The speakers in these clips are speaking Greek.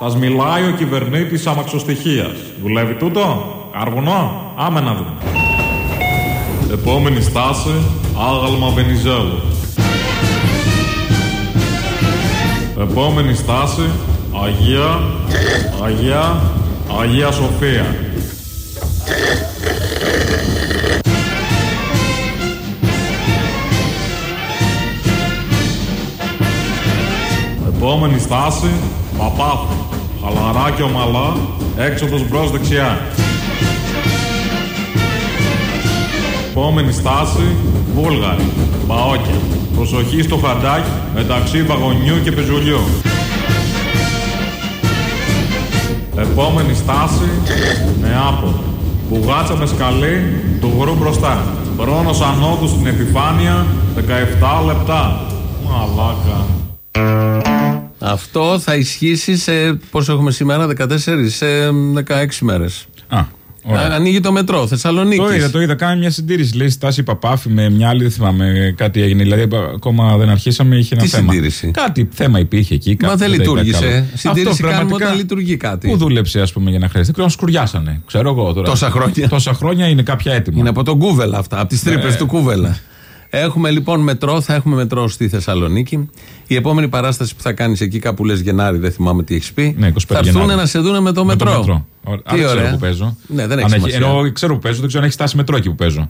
Σας μιλάει ο κυβερνήτης αμαξοστοιχίας. Δουλεύει τούτο, καρβουνό, άμε να δούμε. Επόμενη στάση, άγαλμα Βενιζέλου. Επόμενη στάση, Αγία, Αγία, Αγία Σοφία. Επόμενη στάση, Παπάθη. Χαλαρά και ομαλά, έξοδος μπρος δεξιά. Επόμενη στάση, Βούλγαρη. Μπαόκια. Προσοχή στο χαντάκι μεταξύ βαγονιού και πεζουλιού. Επόμενη στάση, Νεάπολη. Μπουγάτσα με σκαλί, του γρου μπροστά. Χρόνος ανώδου στην επιφάνεια, 17 λεπτά. Μαλάκα. Αυτό θα ισχύσει σε πόσο έχουμε σήμερα, 14, σε 16 μέρες. Α, ωραία. Ανοίγει το μετρό, Θεσσαλονίκης. Το είδα, το είδα. Κάνει μια συντήρηση. Λέει στάση Παπάφη με μια άλλη, δεν θυμάμαι κάτι έγινε. Δηλαδή, ακόμα δεν αρχίσαμε, είχε ένα Τι θέμα. συντήρηση; Κάτι θέμα υπήρχε εκεί. Μα κάτι δεν ήταν λειτουργήσε. καλό. Συντήρηση Αυτό κάνουμε πραγματικά- όταν λειτουργεί κάτι. Πού δούλεψε, ας πούμε, για να χρειαστεί. Κρόνο σκουριάσανε. Ξέρω εγώ τώρα. Τόσα χρόνια. Τόσα χρόνια είναι κάποια έτοιμα. Είναι από τον Κούβελα αυτά, από τις τρύπες Ναι. του Κούβελα. Έχουμε λοιπόν μετρό, θα έχουμε μετρό στη Θεσσαλονίκη. Η επόμενη παράσταση που θα κάνεις εκεί, κάπου λες Γενάρη, δεν θυμάμαι τι έχεις πει. Ναι, 25 θα έρθουν Γενάρη. να σε δούνε με το Με το μετρό. μετρό. Ωραία. Τι Αν δεν ξέρω ωραία. που παίζω. Ναι, δεν Αν έχει έχει- σημασία. Ενώ ξέρω που παίζω, δεν ξέρω αν έχει φτάσει μετρό εκεί που παίζω.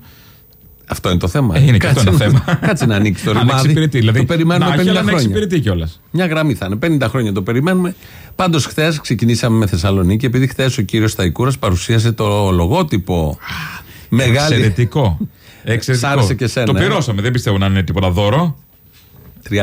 Αυτό είναι το θέμα. Ε, είναι και αυτό Κάτσε ένα να- θέμα. Κάτσε να ανοίξεις το Αν ρημάδι. εξυπηρετεί. Δηλαδή, το περιμένουμε να 50 έχει, αλλά να χρόνια. εξυπηρετεί κιόλας. Μια γραμμή θα είναι. 50 χρόνια το περιμένουμε. Πάντως, χθες ξεκινήσαμε με Θεσσαλονίκη, επειδή χθες ο κύριος Σταϊκούρας παρουσίασε το λογότυπο. Μεγάλη. Εξαιρετικό. Εξαιρετικό. Σ' άρεσε και εσένα, Το ε; πληρώσαμε, δεν πιστεύω να είναι τίποτα δώρο. 30.000.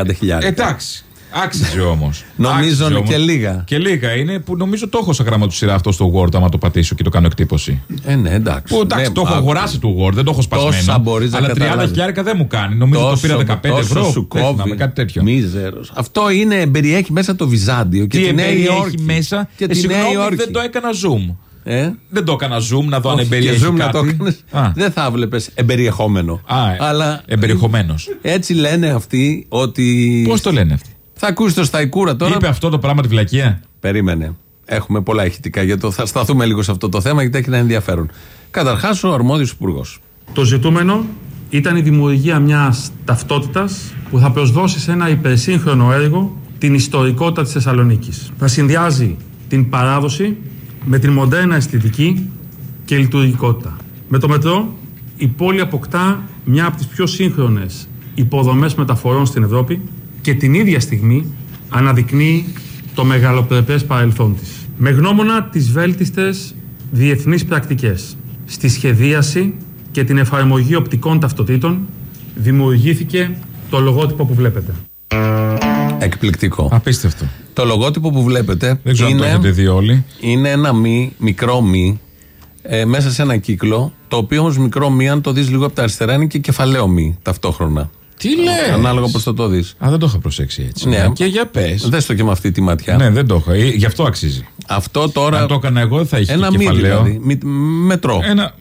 Εντάξει. Άξιζε όμως. Νομίζω είναι και λίγα. Και λίγα είναι που νομίζω το έχω σαν γράμμα του σειρά αυτό στο Word, άμα το πατήσω και το κάνω εκτύπωση. Ε, ναι, εντάξει. Που εντάξει, Ναι, το έχω α, αγοράσει του Word, δεν το έχω σπασμένο. Τόσα μπορείς να αλλά 30 καταλάβεις. χιλιάρικα δεν μου κάνει. Νομίζω το πήρα 15 τόσο ευρώ. Σου Δεν κόβει. θυμάμαι, κάτι τέτοιο. Μίζερος. Αυτό είναι, περιέχει μέσα το Βυζάντιο και Τι τη Νέα εμπειρία Υόρκη. έχει μέσα. Και Ε, τη Νέα συγγνώμη, Υόρκη. δεν το έκανα zoom. Ε; Δεν το έκανα zoom να δω αν Όχι, εμπειρία και έχει zoom να το κάτι. έκανες, Α. Δεν θα βλέπει εμπεριεχόμενο. Α, ε, Αλλά εμπεριεχομένος. έτσι λένε αυτοί ότι. Πώς το λένε αυτοί; Θα ακούσεις το Σταϊκούρα τώρα. Είπε αυτό το πράγμα τη βλακεία; Περίμενε. Έχουμε πολλά ηχητικά για το. Θα σταθούμε λίγο σε αυτό το θέμα γιατί έχει ένα ενδιαφέρον. Καταρχάς, ο αρμόδιος υπουργός. Το ζητούμενο ήταν η δημιουργία μιας ταυτότητας που θα προσδώσει σε ένα υπερσύγχρονο έργο την ιστορικότητα της Θεσσαλονίκης. Θα συνδυάζει την παράδοση με την μοντέρνα αισθητική και λειτουργικότητα. Με το μετρό η πόλη αποκτά μια από τις πιο σύγχρονες υποδομές μεταφορών στην Ευρώπη και την ίδια στιγμή αναδεικνύει το μεγαλοπρεπές παρελθόν της. Με γνώμονα τις βέλτιστες διεθνείς πρακτικές στη σχεδίαση και την εφαρμογή οπτικών ταυτοτήτων δημιουργήθηκε το λογότυπο που βλέπετε. Εκπληκτικό. Απίστευτο. Το λογότυπο που βλέπετε Δεν ξέρω αν το είναι, έχετε δει όλοι. είναι ένα μη, μικρό μη, ε, μέσα σε ένα κύκλο, το οποίο όμως μικρό μη, αν το δεις λίγο από τα αριστερά, είναι και κεφαλαίο μη ταυτόχρονα. Τι λέει. Ανάλογα πώς θα το δεις. Α, δεν το είχα προσέξει έτσι. Ναι. Και για πες. Δες το και με αυτή τη ματιά. Ναι, δεν το είχα. Ε, Γι' αυτό αξίζει. Αυτό τώρα. Αν το έκανα εγώ, δεν θα είχε ένα και μη κεφαλαίο. δηλαδή. Μη- μετρό. Ένα.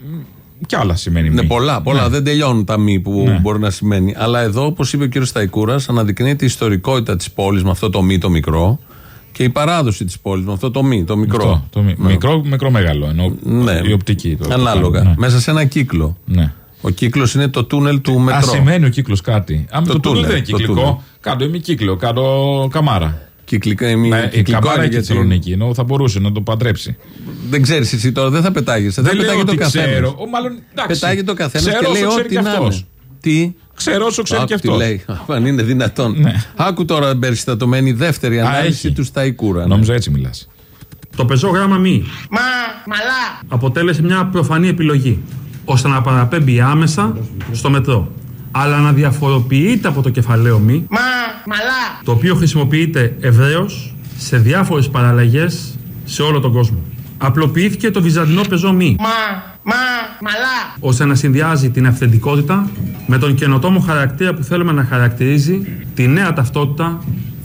Κι άλλα σημαίνει Ναι, μη. πολλά, πολλά. Ναι. Δεν τελειώνουν τα μη που Ναι. μπορεί να σημαίνει. Αλλά εδώ, όπως είπε ο κ. Σταϊκούρας, αναδεικνύεται η ιστορικότητα της πόλης με αυτό το μη το μικρό και η παράδοση της πόλης με αυτό το μη το μικρό. Αυτό, το μη- Ναι. Μικρό, μικρό μεγάλο. Ενώ Ναι. η οπτική. Το, Ανάλογα. Ναι. Μέσα σε ένα κύκλο. ναι. Ο κύκλος είναι το τούνελ του Α, μετρό. σημαίνει ο κύκλος κάτι. Αν Το το, τούνελ τούνελ, δεν είναι το τούνελ. κυκλικό, κάτω ημικύκλο, κάτω καμάρα. Κυκλικά, μη, Ναι, η κυκλικό καμάρα είναι έχει γιατί- Θεσσαλονίκη, ενώ θα μπορούσε να το παντρέψει. Δεν ξέρεις εσύ τώρα, δεν θα πετάγεσαι. Δεν, Δεν λέω πετάγεται ο ότι καθένας. ξέρω. Ο, μάλλον, εντάξει. Πετάγεται ο καθένας Ξέρω και λέει όσο ξέρει ό,τι και να αυτός. είναι. Τι; Ξέρω όσο ξέρει Άκου και τι αυτός. λέει. Αν είναι δυνατόν. Ναι. Άκου τώρα περιστατωμένη δεύτερη ανάλυση έχει. του Σταϊκούρα. ναι. Νόμιζα έτσι μιλάς. Το πεζό γράμμα μη Μα, μαλά. αποτέλεσε μια προφανή επιλογή ώστε να παραπέμπει άμεσα στο μετρό αλλά να διαφοροποιείται από το κεφαλαίο μη Μα, μαλά. το οποίο χρησιμοποιείται ευρέως σε διάφορες παραλλαγές σε όλο τον κόσμο. Απλοποιήθηκε το βυζαντινό πεζό μη Μα, μα, μαλά. ώστε να συνδυάζει την αυθεντικότητα με τον καινοτόμο χαρακτήρα που θέλουμε να χαρακτηρίζει τη νέα ταυτότητα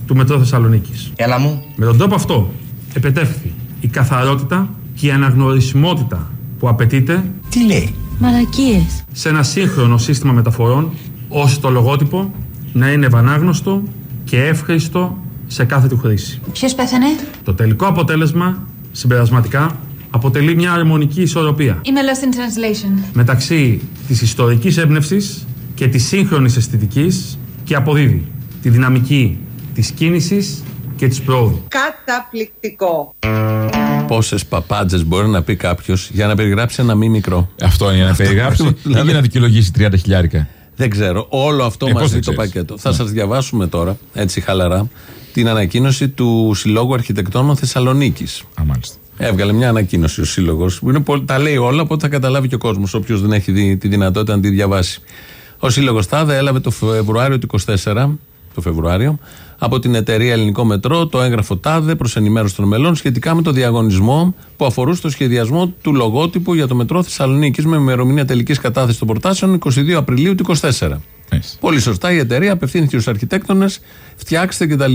του Μετρό Θεσσαλονίκης. Έλα μου. Με τον τρόπο αυτό επετεύχθη η καθαρότητα και η αναγνωρισιμότητα που απαιτείται Τι λέει; Μαλακίες. σε ένα σύγχρονο σύστημα μεταφορών ώστε το λογότυπο να είναι ευανάγνωστο και εύχριστο σε κάθε του χρήση. Ποιος πέθανε; Το τελικό αποτέλεσμα, συμπερασματικά, αποτελεί μια αρμονική ισορροπία Είμαι lost in translation. μεταξύ της ιστορικής έμπνευσης και της σύγχρονης αισθητικής και αποδίδει τη δυναμική της κίνησης και της πρόοδου. Καταπληκτικό. Πόσες παπάντζες μπορεί να πει κάποιος για να περιγράψει ένα μη μικρό. Αυτό είναι να περιγράψει ή δηλαδή. για να δικαιολογήσει 30 χιλιάρικα. Δεν ξέρω. Όλο αυτό Ε, πώς μαζί δεν το ξέρεις. πακέτο. Θα σας διαβάσουμε τώρα, έτσι χαλαρά, την ανακοίνωση του Συλλόγου Αρχιτεκτόνων Θεσσαλονίκης. Α, μάλιστα. Έβγαλε μια ανακοίνωση ο σύλλογος. Τα λέει όλα, οπότε θα καταλάβει και ο κόσμος, όποιος δεν έχει δει τη δυνατότητα να τη διαβάσει. Ο σύλλογος Τάδε έλαβε το Φεβρουάριο του 24, το Φεβρουάριο, από την εταιρεία Ελληνικό Μετρό το έγγραφο Τάδε προς ενημέρωση των μελών σχετικά με το διαγωνισμό που αφορούσε το σχεδιασμό του λογότυπου για το Μετρό Θεσσαλονίκης με ημερομηνία τελικής κατάθεσης των προτάσεων 22 Απριλίου του 24. Έτσι. Πολύ σωστά η εταιρεία απευθύνθηκε στους αρχιτέκτονες, φτιάξτε κτλ.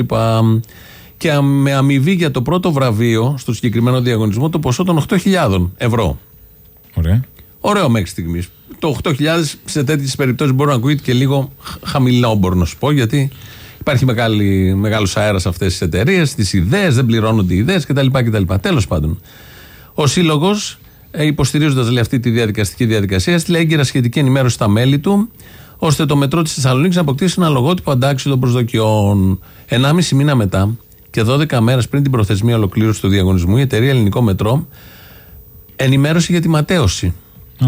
Και α- με αμοιβή για το πρώτο βραβείο στο συγκεκριμένο διαγωνισμό το ποσό των 8.000 ευρώ. Ωραία. Ωραίο μέχρι στιγμής. Το 8.000 σε τέτοιες περιπτώσεις μπορεί να ακούγεται και λίγο χ- χαμηλό, μπορώ να σου πω, γιατί υπάρχει μεγάλος αέρας σε αυτές τις εταιρείες, τις ιδέες, δεν πληρώνονται οι ιδέες κτλ. κτλ. Τέλος πάντων, ο Σύλλογος, υποστηρίζοντας αυτή τη διαδικαστική διαδικασία, στείλε έγκαιρα σχετική ενημέρωση στα μέλη του, ώστε το μετρό της Θεσσαλονίκης να αποκτήσει ένα λογότυπο αντάξιο των προσδοκιών. 1,5 μήνα μετά και 12 μέρες πριν την προθεσμία ολοκλήρωσης του διαγωνισμού, η εταιρεία Ελληνικό Μετρό ενημέρωσε για τη ματέωση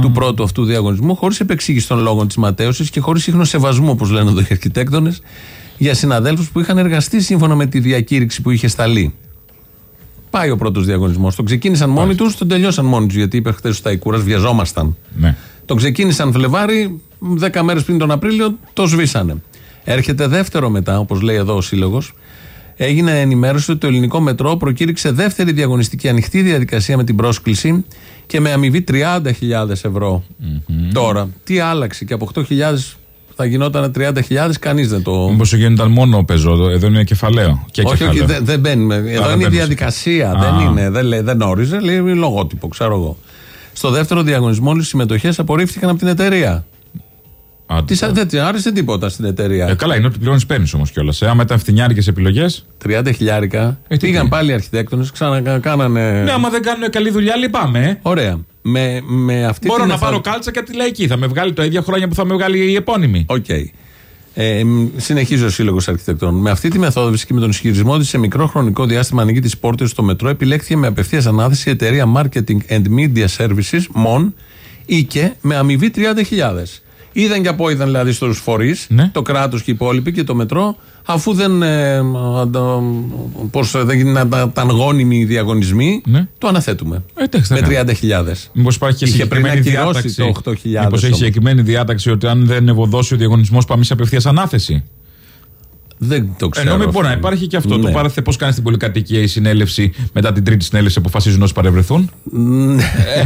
του πρώτου αυτού διαγωνισμού, χωρίς επεξήγηση των λόγων της ματέωσης και χωρίς ίχνος σεβασμού, όπως λένε εδώ οι αρχιτέκτονες, για συναδέλφους που είχαν εργαστεί σύμφωνα με τη διακήρυξη που είχε σταλεί. Πάει ο πρώτος διαγωνισμός. Τον ξεκίνησαν μόνοι τους, τον τελειώσαν μόνοι τους. Γιατί είπε χθες ο Σταϊκούρα, βιαζόμασταν. Ναι. Τον ξεκίνησαν Φλεβάρι, 10 μέρες πριν τον Απρίλιο το σβήσανε. Έρχεται δεύτερο μετά, όπως λέει εδώ ο σύλλογος. Έγινε ενημέρωση ότι το ελληνικό μετρό προκήρυξε δεύτερη διαγωνιστική ανοιχτή διαδικασία με την πρόσκληση και με αμοιβή 30.000 ευρώ. Τώρα, τι άλλαξε και από 8.000 θα γινόταν 30.000, κανείς δεν το. Μήπως γίνονταν μόνο πεζό, εδώ είναι κεφαλαίο. Και όχι, όχι, κεφαλαίο. δεν, δεν μπαίνουμε. Εδώ δεν είναι η μπαίνουμε. διαδικασία. Α. Δεν είναι, δεν, λέει, δεν όριζε, λέει λογότυπο, ξέρω εγώ. Στο δεύτερο διαγωνισμό, όλες οι συμμετοχές απορρίφθηκαν από την εταιρεία. Άντε. Τη δεν της άρεσε τίποτα στην εταιρεία. Ε, καλά, είναι ότι πληρώνεις παίρνει όμως κιόλας. Ε, άμα ήταν φθηνιάρικε επιλογές. 30 χιλιάρικα. Ε, τι πήγαν τι. πάλι οι αρχιτέκτονες, ξανακάνανε. Ναι, άμα δεν κάνουν καλή δουλειά, λυπάμαι. Ε. Ωραία. Με, με αυτή Μπορώ την να εθα- πάρω κάλτσα και από τη λαϊκή. Θα με βγάλει τα ίδια χρόνια που θα με βγάλει η επώνυμη. Οκ. Ε, μ, συνεχίζει ο Σύλλογος Αρχιτεκτόνων. Με αυτή τη μεθόδευση και με τον ισχυρισμό ότι σε μικρό χρονικό διάστημα ανοίγει τις πόρτες στο μετρό, επιλέχθηκε με απευθείας ανάθεση η εταιρεία Marketing and Media Services, MON, ή και με αμοιβή 30.000. Είδαν και από είδαν δηλαδή στους φορείς, Ναι. το κράτος και οι υπόλοιποι και το μετρό, αφού δεν, ε, αντα- πώς, δεν γίνανε γόνιμοι οι διαγωνισμοί, Ναι. το αναθέτουμε. Ε, εντάξει, με δεν 30.000. Μήπως υπάρχει και Είχε πριν συγκεκριμένη ακυρώσει διάταξη. το 8.000 Μήπως έχει όμως. συγκεκριμένη διάταξη ότι αν δεν ευωδώσει ο διαγωνισμός, πάμε σε απευθείας ανάθεση. Δεν το ξέρω. Ενώ μην μπορεί να αυτό. υπάρχει και αυτό. Ναι. Το πάρεθε πώς κάνεις στην πολυκατοικία η συνέλευση μετά την τρίτη συνέλευση αποφασίζουν όσοι παρευρεθούν.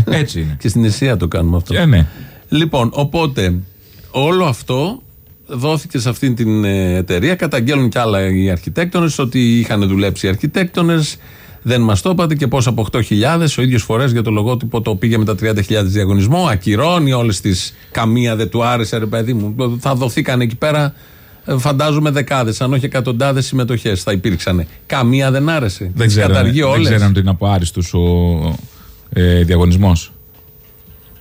ε, έτσι είναι. Και στην Ισία το κάνουμε αυτό. Ε, ναι. Λοιπόν, οπότε όλο αυτό δόθηκε σε αυτήν την ε, εταιρεία. Καταγγέλνουν κι άλλα οι αρχιτέκτονες ότι είχαν δουλέψει οι αρχιτέκτονες. Δεν μας το είπατε και πώς από 8.000 ο ίδιος φορές για το λογότυπο το πήγε με τα 30.000 διαγωνισμό. Ακυρώνει όλες τις. Καμία δεν του άρεσε, ρε παιδί μου. Θα δοθήκαν εκεί πέρα, ε, φαντάζομαι, δεκάδες, αν όχι εκατοντάδες συμμετοχές θα υπήρξαν. Καμία δεν άρεσε. Δεν Τις ξέραν, καταργεί δεν όλες. ξέραν ότι είναι από άριστος ο ε, διαγωνισμός.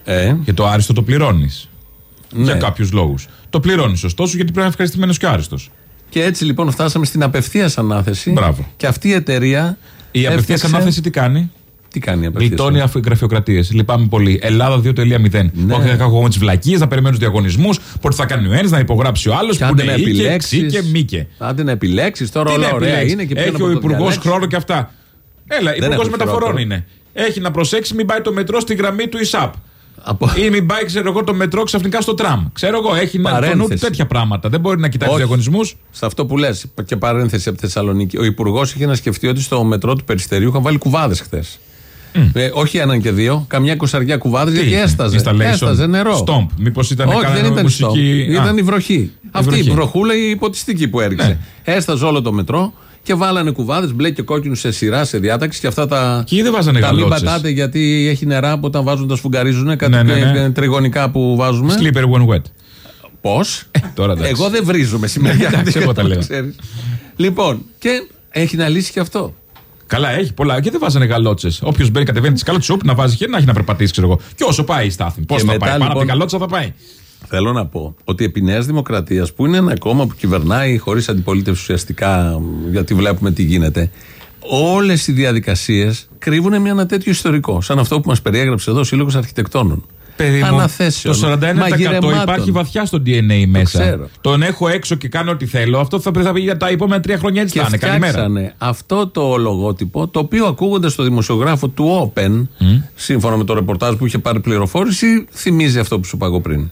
Ε, Και το άριστο το πληρώνεις. ναι. Για κάποιους λόγους. Το πληρώνει ωστόσο γιατί πρέπει να είναι ευχαριστημένος και άριστος. Και έτσι λοιπόν φτάσαμε στην απευθείας ανάθεση. Μπράβο. Και αυτή η εταιρεία. Η απευθείας έφτιαξε- ανάθεση τι κάνει; Τι κάνει η απευθείας. Γλιτώνει αφ- γραφειοκρατίε. Λυπάμαι πολύ. Ελλάδα 2.0. Ναι. Όχι, θα κάνω εγώ με τις βλακίες, να περιμένω τους διαγωνισμούς, πότε θα κάνει ο ένα, να υπογράψει ο άλλος, Και που άντε είναι να ή και επιλέξεις. ξύ και μήκε. Άντε να επιλέξεις τώρα Τι όλα να ωραία επιλέξεις; είναι και ποιον Έχει από ο το Υπουργός διαλέξεις. χρόνο και αυτά. Έλα, Υπουργός έχω Μεταφορών χειρότερο. είναι. Έχει να προσέξει μην πάει το μετρό στη γραμμή του ΙΣΑΠ. Από... Ή μην πάει, ξέρω εγώ, το μετρό ξαφνικά στο τραμ. Ξέρω εγώ, έχει να το νου του Παρένθεση. τέτοια πράγματα. Δεν μπορεί να κοιτάξει Όχι. διαγωνισμούς. Σε αυτό που λες, και παρένθεση από τη Θεσσαλονίκη, ο Υπουργός είχε να σκεφτεί ότι στο μετρό του Περιστερίου είχαν βάλει κουβάδες χθες. Ε, όχι έναν και δύο, καμιά κουσαριά κουβάδες γιατί έσταζε. Έσταζε νερό. Στόμπ. Μήπως ήταν Όχι, κανένα δεν ήταν μουσική. στόμ. Ήταν Α, η βροχή. Αυτή βροχή. η βροχούλα η υποτιστική που έριξε. Ναι. Έσταζε όλο το μετρό και βάλανε κουβάδες μπλε και κόκκινου σε σειρά σε διάταξη και αυτά τα. Και δεν βάζανε τα μην γαλότσες. πατάτε γιατί έχει νερά από όταν βάζουν τα σφουγγαρίζουν. Κάτι Ναι, ναι, ναι. ε, τριγωνικά που βάζουμε. Slipper when wet. Πώς; τώρα εντάξει. Εγώ δεν βρίζω μεσημεριά. Εντάξει, εγώ τα λέω. Ξέρεις. Λοιπόν, και έχει να λύσει και αυτό. Καλά, έχει πολλά και δεν βάζανε γαλότσες. Όποιος μπαίνει κατεβαίνει τις γαλότσε, όπου να βάζει χέρι να έχει να περπατήσει, ξέρω εγώ. Και όσο πάει η στάθμη. Πώς Και θα μετά, πάει, πάνω από λοιπόν, την γαλότσα θα πάει. Θέλω να πω ότι επί Νέας Δημοκρατίας, που είναι ένα κόμμα που κυβερνάει χωρίς αντιπολίτευση ουσιαστικά, γιατί βλέπουμε τι γίνεται, όλες οι διαδικασίες κρύβουν μια ένα τέτοιο ιστορικό. Σαν αυτό που μας περιέγραψε εδώ ο Σύλλογος Αρχιτεκτόνων. Παιδί μου, Αναθέσεων. το 41% μαγειρεμάτων. υπάρχει βαθιά στο DNA μέσα. ξέρω. Τον έχω έξω και κάνω ό,τι θέλω. Αυτό θα πρέπει για τα επόμενα τρία χρόνια έτσι Και θα είναι. Καλημέρα. φτιάξανε αυτό το λογότυπο, το οποίο ακούγοντας το δημοσιογράφο του Open, σύμφωνα με το ρεπορτάζ που είχε πάρει πληροφόρηση, θυμίζει αυτό που σου είπα εγώ πριν.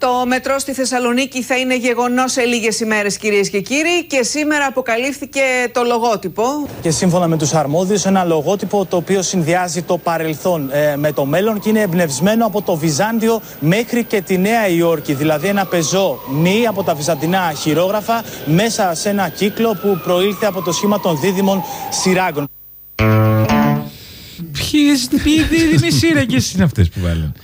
Το μετρό στη Θεσσαλονίκη θα είναι γεγονός σε λίγες ημέρες, κυρίες και κύριοι, και σήμερα αποκαλύφθηκε το λογότυπο. Και σύμφωνα με τους αρμόδιους, ένα λογότυπο το οποίο συνδυάζει το παρελθόν ε, με το μέλλον και είναι εμπνευσμένο από το Βυζάντιο μέχρι και τη Νέα Υόρκη. Δηλαδή ένα πεζό μη από τα βυζαντινά χειρόγραφα μέσα σε ένα κύκλο που προήλθε από το σχήμα των δίδυμων σειράγκων. Ποιοι δίδυμοι σύραγγες είναι αυτές που βάλουν;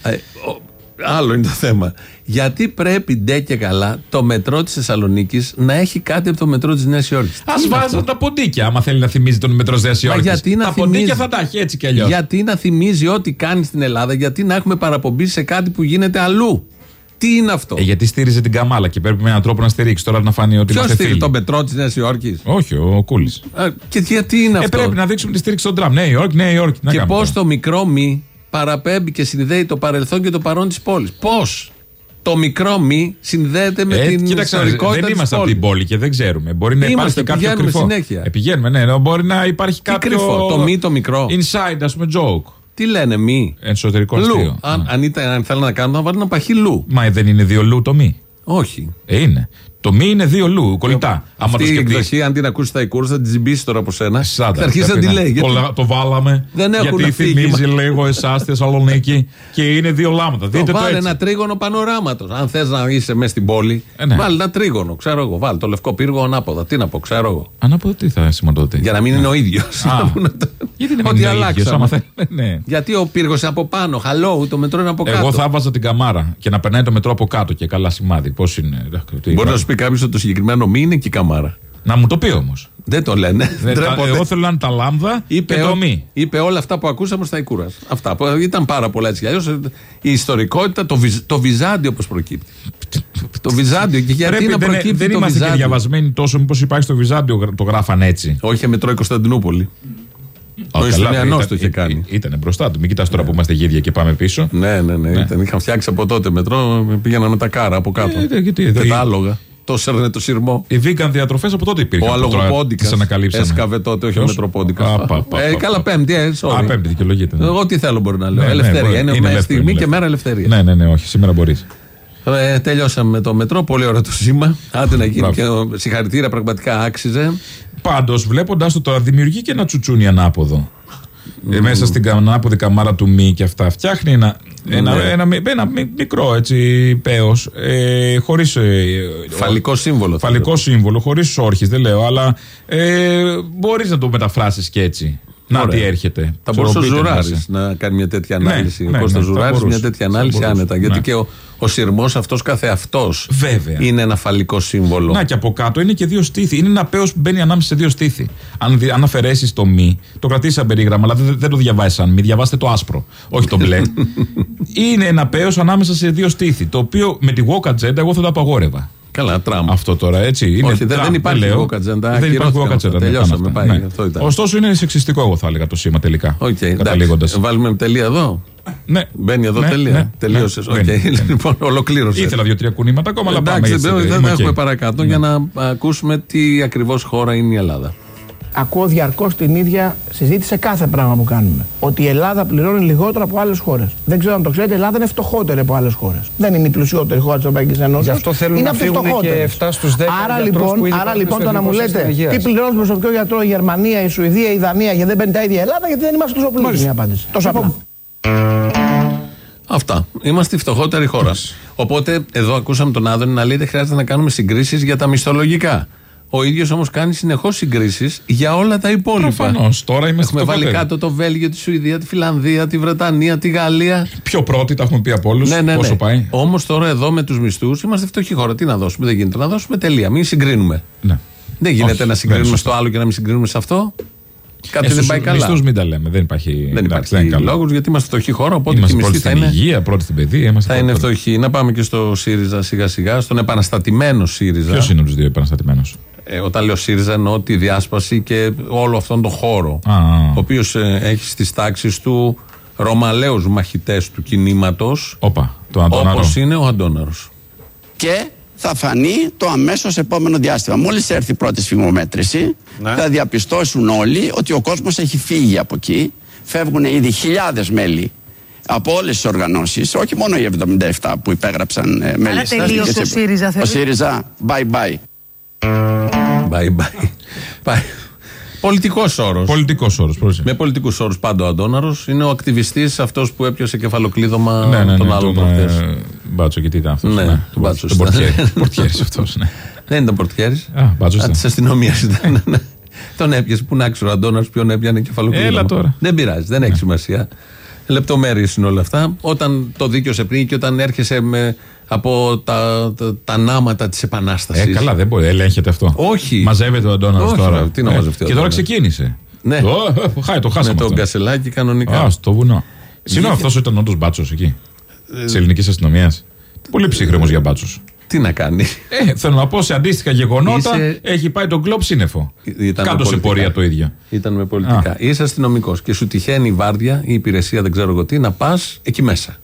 Ε, ο- άλλο είναι το θέμα. Γιατί πρέπει ντε και καλά το μετρό της Θεσσαλονίκης να έχει κάτι από το μετρό της Νέας Υόρκης; Α βάζουν τα ποντίκια, άμα θέλει να θυμίζει τον μετρό Νέας Υόρκης. γιατί να Τα θυμίζει. ποντίκια θα τα έχει έτσι κι αλλιώς. Γιατί να θυμίζει ό,τι κάνει στην Ελλάδα, γιατί να έχουμε παραπομπή σε κάτι που γίνεται αλλού; Τι είναι αυτό; Ε, γιατί στήριζε την Καμάλα και πρέπει με έναν τρόπο να στηρίξει. Τώρα να φανεί ότι Ποιος είμαστε στείλει φίλοι. το μετρό της Νέας Υόρκης; Όχι, ο Κούλης. Και γιατί είναι Ε, αυτό; πρέπει να δείξουμε τη στήριξη στον Τραμπ. Νέα Υόρκη, Νέα Υόρκη. Να και κάνουμε πώς τώρα. το μικρό μη παραπέμπει και συνδέει το παρελθόν και το παρόν της πόλης. Πώς το μικρό μη συνδέεται με Ε, την κοίταξε, ιστορικότητα δεν της είμαστε από πόλης. την πόλη και δεν ξέρουμε. Μπορεί να Είμαστε, υπάρχει κάποιο πηγαίνουμε κρυφό. συνέχεια. Ε, πηγαίνουμε, ναι, ναι, μπορεί να υπάρχει κάποιο. κρυφό, το μη, το μικρό. Inside, ας πούμε, joke. Τι λένε μη; Εσωτερικό αστείο. Λου. Αν, αν, ήταν, αν θέλουν να κάνουν, θα βάλουν ένα παχύ λου. Μα δεν είναι δύο λου το μη. Όχι. Ε, είναι. Το μη είναι δύο λου, κολλητά. Άμα το Αυτή η σκεφτείς. εκδοχή, αν την ακούσει τα εικούρ, θα την τζιμπήσει τώρα από σένα. Σάντα, θα αρχίσει να πρέπει τη λέει. Το, γιατί- λα- το βάλαμε. Δεν έχουν γιατί φύγει, θυμίζει μα. λίγο εσάς στη Θεσσαλονίκη και είναι δύο λάμδα. Το Δείτε το βάλε έτσι. ένα τρίγωνο πανοράματος. Αν θες να είσαι μέσα στην πόλη, Ε, ναι. βάλε ένα τρίγωνο. Ξέρω εγώ. Βάλε το λευκό πύργο ανάποδα. Τι να πω, ξέρω εγώ. Ανάποδο τι θα σηματοδοτεί. Για να μην είναι ο ίδιος. Α, Γιατί να μην Ότι είναι ο ίδιος, αλλάξαμε. άμα θέλει. Ναι. Γιατί ο πύργος είναι από πάνω. Χαλό, το μετρό είναι από κάτω. Εγώ θα βάζα την καμάρα και να περνάει το μετρό από κάτω και καλά σημάδι. Πώς είναι. τι Μπορεί να υπάρχει. σου πει κάποιος ότι το συγκεκριμένο μη είναι και η καμάρα. Να μου το πει όμως. Δεν το λένε. Ντρέπονται. Εγώ θέλω να είναι τα λάμδα Είπε, και το ό- μη. είπε όλα αυτά που ακούσαμε στα Ικούρα. Αυτά που ήταν πάρα πολλά έτσι κι αλλιώς, Η ιστορικότητα, το, βυζ, το Βυζάντιο πώς προκύπτει. το Βυζάντιο. Και γιατί Πρέπει, να δεν, προκύπτει δεν το είμαστε και Βυζάντιο; διαβασμένοι τόσο, μήπως υπάρχει στο Βυζάντιο γρα- το γράφαν έτσι. Όχι, μετρό η Κωνσταντινούπολη. Α, καλά, Ιστιανός ήταν- το είχε κάνει. Ήταν μπροστά του. Μην κοιτάς τώρα που είμαστε γύρια και πάμε πίσω. Ναι, ναι, ναι. Ήταν, είχαν φτιάξει από τότε μετρό, πήγαιναν με τα κάρα από κάτω. Ε, γιατί εδώ και η- τα άλογα. Το σέρνε το σειρμό. Οι vegan διατροφές από τότε υπήρχαν. Ο που τώρα αλογοπόντικας. τις ανακαλύψαμε. Έσκαβε τότε, όχι ο Ποιος; μετροπόντικας. Α, πα, πα, Ε, πα, καλά, πα. πέμπτη, ε, sorry. Α, πέμπτη δικαιολογείται. ναι. Εγώ τι θέλω μπορεί να λέω. Ναι, ναι, ελευθερία. μπορεί. είναι Είναι μια ελεύθερο, στιγμή είναι και ελεύθερο. μέρα ελευθερία. Ναι, ναι, ναι, όχι, σήμερα μπορείς. Ε, τελειώσαμε με το μετρό. Πολύ ωραίο το σήμα. Άντε να γίνει Μπράβο. και ο- συγχαρητήρια, πραγματικά άξιζε. Πάντως, βλέποντας το τώρα, δημιουργεί και ένα τσουτσούνι ανάποδο. Ε, μέσα στην κα- ανάποδη καμάρα του μη και αυτά. Φτιάχνει ένα, ένα, Ναι. ένα, μι- ένα μι- μικρό έτσι πέος ε, χωρίς ε, Φαλικό σύμβολο. θα φαλικό σύμβολο, χωρίς όρχες δεν λέω, αλλά ε, μπορείς να το μεταφράσεις και έτσι. Να Ωραία. τι έρχεται. Θα Ξέρω, μπορούσε ο μπείτε Ζουράρης μέσα. να κάνει μια τέτοια Ναι, ανάλυση. ναι, ο Κώστας ναι, θα Ζουράρης μπορούσε. μια τέτοια Θα ανάλυση μπορούσε. άνετα. Γιατί Ναι. και ο, ο συρμός αυτός καθεαυτό Βέβαια. είναι ένα φαλικό σύμβολο. Να και από κάτω είναι και δύο στήθη. Είναι ένα πέος που μπαίνει ανάμεσα σε δύο στήθη. Αν, δι- αν αφαιρέσεις το μι, το κρατήσεις σαν περίγραμμα, αλλά δεν, δεν το διαβάζει σαν μι, διαβάστε το άσπρο, όχι το μπλε. είναι ένα πέος ανάμεσα σε δύο στήθη. Το οποίο με τη woke agenda εγώ θα το απαγόρευα. Καλά, Τραμπ. Αυτό τώρα, έτσι. Είναι Όχι, δεν- Τραμπ, δεν υπάρχει λέω. woke agenda, Δεν υπάρχει ακυρώθηκαν woke αυτά. agenda. ναι, Τελειώσαμε, πάνω πάει, αυτά. αυτό ήταν. Ωστόσο είναι σεξιστικό, εγώ θα έλεγα το σήμα τελικά. Οκ, Καταλήγοντας. εντάξει. Βάλουμε τελεία εδώ. Ναι. Μπαίνει εδώ Ναι, τελεία. ναι, Τελείωσες. ναι, μπαίνει, μπαίνει. Λοιπόν, ολοκλήρωσες. Ήθελα δύο-τρία κουνήματα ακόμα, αλλά πάμε Εντάξει, έτσι. δεν, δεν είμαι θα οκ. έχουμε παρακάτω για να α, ακούσουμε τι ακριβώς χώρα είναι η Ελλάδα. Ακούω διαρκώς την ίδια συζήτηση σε κάθε πράγμα που κάνουμε. Ότι η Ελλάδα πληρώνει λιγότερο από άλλες χώρες. Δεν ξέρω αν το ξέρετε, η Ελλάδα είναι φτωχότερη από άλλες χώρες. Δεν είναι η πλουσιότερη χώρα της Ευρωπαϊκής Ένωσης. Γι' αυτό θέλουν είναι να από τις φύγουν και φτωχότερες. 7 στους 10 Άρα γιατρούς λοιπόν, που ήδη άρα υπάρχουν λοιπόν στο το να μου Εθνικός λέτε Σύστημα Υγείας. τι πληρώνει προσωπικό γιατρό η Γερμανία, η Σουηδία, η Δανία γιατί δεν παίρνει τα ίδια η Ελλάδα, γιατί δεν είμαστε τόσο πλούσιοι. Είναι η απάντηση. Τόσο απλά. Αυτά. Είμαστε η φτωχότερη χώρα. Οπότε εδώ ακούσαμε τον Άδωνη να λέει δεν χρειάζεται να κάνουμε συγκρίσεις για τα μισθολογικά. Ο ίδιος όμως κάνει συνεχώς συγκρίσεις για όλα τα υπόλοιπα. Προφανώς. Τώρα είμαστε Έχουμε βάλει φτωχότεροι. κάτω το Βέλγιο, τη Σουηδία, τη Φιλανδία, τη Βρετανία, τη Γαλλία. Πιο πρώτη, τα έχουμε πει από όλους. Ναι, ναι, Πόσο ναι. πάει. Όμως τώρα εδώ με τους μισθούς είμαστε φτωχή χώρα. Τι να δώσουμε, δεν γίνεται να δώσουμε τελεία. Μην συγκρίνουμε. Ναι. Δεν γίνεται Όχι, να δεν συγκρίνουμε είναι στο άλλο και να μην συγκρίνουμε σε αυτό. Κάτι Ε, δεν στους πάει καλά. μισθούς μην τα λέμε. Δεν υπάρχει, Δεν εντάξει, υπάρχει δεν είναι καλό. λόγος γιατί είμαστε φτωχή χώρα. Οπότε Είμαστε και οι πρώτοι μισθοί θα στην είναι, υγεία, πρώτοι στην παιδεία. Είμαστε θα είναι πρώτοι. φτωχοί. Να πάμε και στο ΣΥΡΙΖΑ σιγά σιγά, στον επαναστατημένο ΣΥΡΙΖΑ. Ποιος είναι από τους δύο επαναστατημένους; Ε, όταν λέω ΣΥΡΙΖΑ εννοώ τη διάσπαση και όλο αυτόν τον χώρο. Α, Ο οποίος έχει στις τάξεις του Ρωμαλαίους μαχητές του κινήματος. Όπα, το Αντώναρο. Όπως είναι ο Αντώναρος. και θα φανεί το αμέσως επόμενο διάστημα. Μόλις έρθει η πρώτη σφιγμομέτρηση θα διαπιστώσουν όλοι ότι ο κόσμος έχει φύγει από εκεί. Φεύγουν ήδη χιλιάδες μέλη από όλες τις οργανώσεις, όχι μόνο οι 77 που υπέγραψαν ε, μέλη. Άρα στις τελείωσε αστικές ο επι- ΣΥΡΙΖΑ, Ο θεωρεί. ΣΥΡΙΖΑ, bye bye. Bye bye. bye. Πολιτικός όρος. Πολιτικός όρος. Με πολιτικούς όρους πάντα ο Αντώναρος είναι ο ακτιβιστής αυτός που έπιασε κεφαλοκλείδωμα Ναι, ναι, των ναι, άλλων τον, προχτές. ε, Μπάτσο και τι ήταν αυτός. Ναι, τον Μπάτσο Τον ήταν. πορτιέρι. Πορτιέρι αυτός. Ναι. Δεν ήταν πορτιέρης. Α, Μπάτσος ήταν. Της αστυνομίας ήταν. ναι. Τον έπιασε. Πού να ξέρω ο Αντώναρος ποιον έπιανε κεφαλοκλείδωμα. Έλα τώρα. Ναι. Δεν πειράζει, δεν έχει σημασία. Λεπτομέρειες είναι όλα αυτά. Όταν το δίκαιο σε πνίγει και όταν έρχεσαι με, από τα, τα, τα νάματα της Επανάστασης. Ε, καλά, δεν μπορεί. Ελέγχεται αυτό. Όχι. Μαζεύεται ο Αντώναρο Όχι, τώρα. ρε, τι να Ε, μαζευτεί ο Και τώρα Αντώναρος. ξεκίνησε. Ναι. Ω, ε, Χάει, το χάσαμε. με τον αυτό. Κασελάκη κανονικά. Α, στο βουνό. Συγγνώμη, αυτός ήταν όντως μπάτσος εκεί. Της ελληνικής αστυνομίας. Πολύ ψύχρεμος για μπάτσο. Τι να κάνει. Ε, θέλω να πω σε αντίστοιχα γεγονότα Είσαι- έχει πάει τον κλοπ σύννεφο. Ήταν Κάτω με σε πολιτικά. πορεία το ίδιο. Ήταν με πολιτικά. Είσαι αστυνομικός και σου τυχαίνει η βάρδια, η υπηρεσία, δεν ξέρω εγώ τι, να πας εκεί μέσα.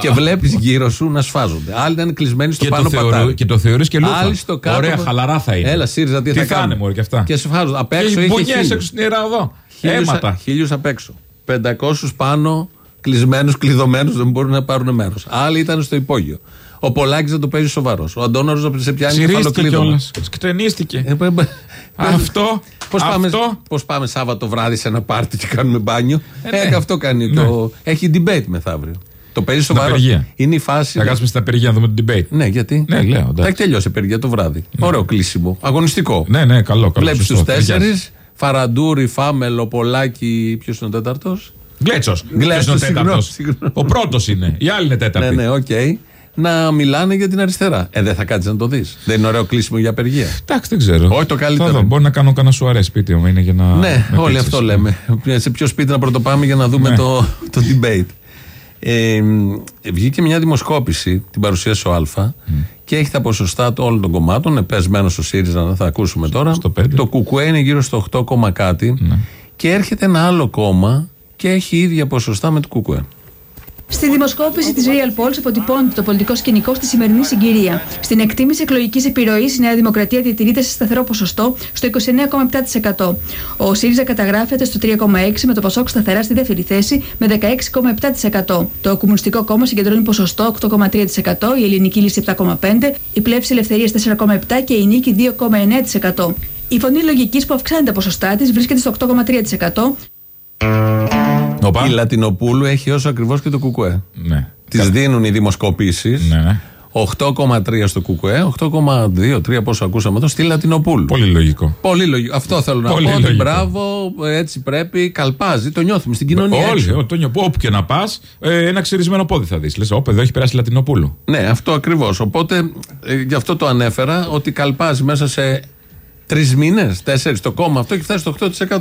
Και βλέπεις γύρω σου να σφάζονται. Άλλοι ήταν κλεισμένοι στο Και πάνω το, θεωρώ, πατάρι. και το θεωρείς και λούφα. Άλλοι στο κάτω. Ωραία, χαλαρά θα είναι. Έλα, ΣΥΡΙΖΑ, τι, τι θα θα κάνουμε; είναι, μωρέ, και αυτά; Και σφάζονται. Απ' Και έξω οι είχε μπουνιές χίλιους. έξω στην ιερά οδό. Χίλιους, Αίματα. χίλιους απ' έξω. 500 πάνω, κλεισμένους, κλειδωμένους, δεν μπορούν να πάρουν μέρος. Άλλοι ήταν στο υπόγειο. Ο Πολάκης δεν το παίζει σοβαρός. Ο Αντώναρος σε πιάνει Ξυρίστηκε κεφαλοκλείδωμα. κιόλας. Κτενίστηκε. Ε, πε- πε- Αυτό. Πώς πάμε, αυτό. πώς πάμε Σάββατο βράδυ σε ένα πάρτι και κάνουμε μπάνιο; Ε, Ε, ναι. αυτό κάνει. Ναι. Το... Έχει debate μεθαύριο. Το παίζεις Στην σοβαρό. απεργία. Είναι η φάση. Θα κάτσουμε στην απεργία να δούμε το debate. Ναι, γιατί; Ναι, λέω. Θα εντάξει. έχει τελειώσει η απεργία το βράδυ. Ωραίο κλείσιμο. Αγωνιστικό. Ναι, ναι, καλό. καλό Βλέπεις σωστό, τους ταιριάζει. τέσσερις. Φαραντούρη, Φάμελο, Πολάκη. Ποιος είναι ο τέταρτος; Γκλέτσος. Γκλέτσος, Ποιος είναι ο συγγνώμη, τέταρτος; συγγνώμη. Ο πρώτος είναι. Οι άλλοι είναι Ναι, τέταρτοι. ναι, οκ. Να μιλάνε για την αριστερά. Ε, δεν θα κάτσεις να το δεις. Δεν είναι ωραίο κλείσιμο για απεργία. Εντάξει, δεν ξέρω. Όχι, το καλύτερο. Θα δω. Μπορεί να κάνω κανένα σου αρέσει σπίτι μου. Είναι για να. Ναι, με όλοι πείξεις. αυτό λέμε. Σε ποιο σπίτι να πρωτοπάμε για να δούμε Ναι. το, το debate. Ε, βγήκε μια δημοσκόπηση, την παρουσίασε ο Α και έχει τα ποσοστά του όλων των κομμάτων. Είναι πεσμένο στο ΣΥΡΙΖΑ, θα ακούσουμε τώρα. στο πέντε. το ΚΚΕ είναι γύρω στο 8, κόμμα κάτι. Και έρχεται ένα άλλο κόμμα και έχει ίδια ποσοστά με το ΚΚΕ. Στη δημοσκόπηση της Real Polls αποτυπώνεται το πολιτικό σκηνικό στη σημερινή συγκυρία. Στην εκτίμηση εκλογικής επιρροής, η Νέα Δημοκρατία διατηρείται σε σταθερό ποσοστό στο 29,7%. Ο ΣΥΡΙΖΑ καταγράφεται στο 3,6% με το Πασόκ σταθερά στη δεύτερη θέση με 16,7%. Το Κομμουνιστικό Κόμμα συγκεντρώνει ποσοστό 8,3%, η Ελληνική Λύση 7,5%, η Πλεύση Ελευθερίας 4,7% και η Νίκη 2,9%. Η φωνή λογικής που αυξάνει τα ποσοστά της βρίσκεται στο 8,3%. Οπα. Η Λατινοπούλου έχει όσο ακριβώς και το ΚΚΕ. Ναι. Τη δίνουν οι δημοσκοπήσεις. Ναι, ναι. 8,3 στο ΚΚΕ, 8,2-3 πόσο ακούσαμε εδώ στη Λατινοπούλου. Πολύ λογικό. Πολύ λογικό. Αυτό θέλω να Πολύ πω. Ότι λογικό. μπράβο, έτσι πρέπει. Καλπάζει. Το νιώθουμε στην κοινωνία. Όλοι, έξω. ό, το νιώ- όπου και να πας, ένα ξυρισμένο πόδι θα δεις. Λες, όπ, εδώ έχει περάσει Λατινοπούλου. Ναι, αυτό ακριβώς. Οπότε ε, γι' αυτό το ανέφερα ότι καλπάζει μέσα σε τρεις μήνες, τέσσερις το κόμμα αυτό και φτάσει στο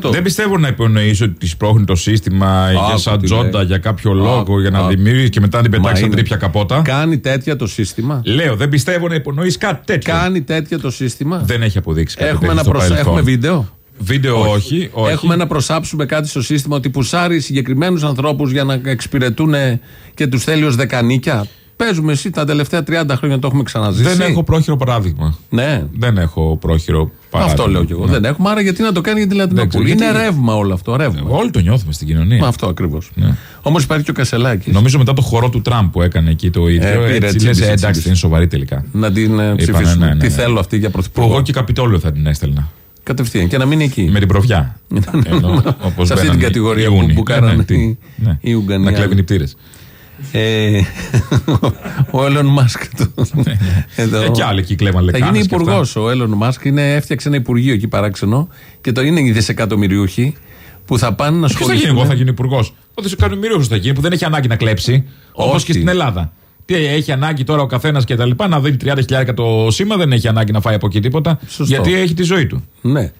8%. Δεν πιστεύω να υπονοείς ότι της πρόχνει το σύστημα για Άκου σαν τι τζόντα λέει. για κάποιο Άκου, λόγο για να άκου. δημιουργήσει και μετά να την Μα πετάξεις σαν είναι. τρίπια καπότα. Κάνει τέτοια το σύστημα; Λέω, δεν πιστεύω να υπονοείς κάτι τέτοιο. Κάνει τέτοια το σύστημα; Δεν έχει αποδείξει κάτι Έχουμε, τέτοιο να στο προσα- παρελθόν. Έχουμε βίντεο; Βίντεο όχι. όχι. Έχουμε να προσάψουμε κάτι στο σύστημα ότι πουσάρει συγκεκριμένους ανθρώπους για να εξυπηρετούν και τους θέλει ως δεκανίκια; Παίζουμε εσύ τα τελευταία 30 χρόνια το έχουμε ξαναζήσει. Δεν έχω πρόχειρο παράδειγμα. Ναι. Δεν έχω πρόχειρο παράδειγμα. Αυτό λέω κι εγώ. Ναι. Δεν έχουμε. Άρα γιατί να το κάνει για τη Δεν Λατινοπούλου. ξέρω, Είναι γιατί- ρεύμα όλο αυτό. Ρεύμα. Όλοι το νιώθουμε στην κοινωνία. Μα αυτό ακριβώς. Ναι. Όμως υπάρχει και ο Κασελάκης. Νομίζω μετά το χορό του Τραμπ που έκανε εκεί το ίδιο. Ε, πήρε έτσι τσίμπησε, λες, ε, τσίμπησε. εντάξει, είναι σοβαρή τελικά. Να την ε, Είπανε, ψηφίσουμε. ναι, ναι, Τι ναι. θέλω αυτή για Που πρωθυπουργό. εγώ και Καπιτόλιο θα την έστελνα. Κατευθείαν και να μείνει εκεί. Με την προβιά. Ενώ, όπως Σε αυτή μπαίνανε την κατηγορία οι που Ούνοι. μπουκάρανε Ναι, ναι, τι. οι- Ναι. οι Ουγγανοί. Να κλέβουν οι πτήρε. Ε, ο Έλλον Μάσκ. Εδώ. Ε, και άλλοι εκεί κλέβαν Θα λεκάνες γίνει και υπουργός αυτά. ο Έλλον Μάσκ. Είναι, έφτιαξε ένα υπουργείο εκεί παράξενο και το είναι οι δισεκατομμυριούχοι που θα πάνε να Ποιος θα ασχοληθούν. γίνει, εγώ θα γίνει υπουργός. Ο δισεκατομμυρίουχο θα γίνει που δεν έχει ανάγκη να κλέψει. Όπως Όχι. και στην Ελλάδα. Τι έχει ανάγκη τώρα ο καθένας και τα λοιπά να δίνει 30 χιλιάρικα το σήμα, δεν έχει ανάγκη να φάει από εκεί τίποτα. Σωστό. Γιατί έχει τη ζωή του. Ναι.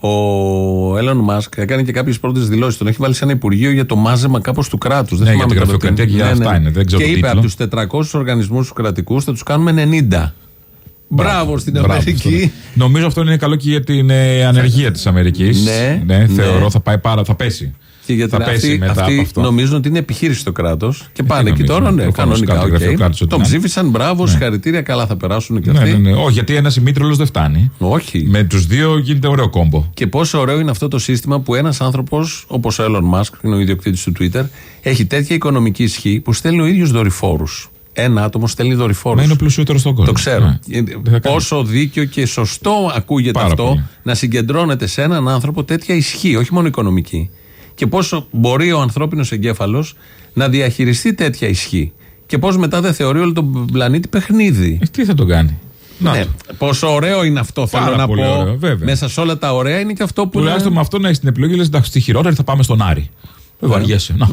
Ο Έλον Μασκ έκανε και κάποιες πρώτες δηλώσεις. Τον έχει βάλει σε ένα υπουργείο για το μάζεμα κάπως του κράτους. Ναι, για την γραφειοκρατία και για αυτά είναι, δεν ξέρω Και τον είπε τίτλο. από τους 400 οργανισμούς κρατικούς θα τους κάνουμε 90. Μπράβο στην Μπράβο Αμερική. στον- Νομίζω αυτό είναι καλό και για την ε, ανεργία της Αμερικής. Ναι, ναι. θεωρώ θα πάει πάρα, θα πέσει. Και για θα την πέσει αυτοί, μετά αυτοί από αυτό. νομίζουν ότι είναι επιχείρηση το κράτος. Και πάνε εκεί νομίζουν, τώρα, ναι, προφανώς κανονικά. κάθε οκ. γραφειοκράτης ό,τι Τον να είναι. ψήφισαν, μπράβο, συγχαρητήρια, καλά θα περάσουν και Ναι, αυτοί. ναι, ναι. Όχι, γιατί ένα ημίτρελο δεν φτάνει. Όχι. Με τους δύο γίνεται ωραίο combo. Και πόσο ωραίο είναι αυτό το σύστημα που ένας άνθρωπος, όπως ο Elon Musk, είναι ο ιδιοκτήτης του Twitter, έχει τέτοια οικονομική ισχύ που στέλνει ο ίδιος δορυφόρους. Ένα άτομο στέλνει δορυφόρους. Μα είναι ο πλουσιότερος στον κόσμο. Το ξέρω. Ναι. Ε, Δεν θα κάνεις. Πόσο δίκιο και σωστό ακούγεται Πάρα αυτό πολύ. να συγκεντρώνεται σε έναν άνθρωπο τέτοια ισχύ, όχι μόνο οικονομική. Και πόσο μπορεί ο ανθρώπινος εγκέφαλος να διαχειριστεί τέτοια ισχύ. Και πώς μετά δεν θεωρεί όλο τον πλανήτη παιχνίδι. Ε, τι θα τον κάνει; Να Ναι. το. Πόσο ωραίο είναι αυτό, Πάρα θέλω να πολύ πω. ωραίο, βέβαια. Μέσα σε όλα τα ωραία είναι και αυτό που. Τουλάχιστον με αυτό να έχεις την επιλογή, λες εντάξει, στη χειρότερη θα πάμε στον Άρη. Δεν βαριέσαι. Να,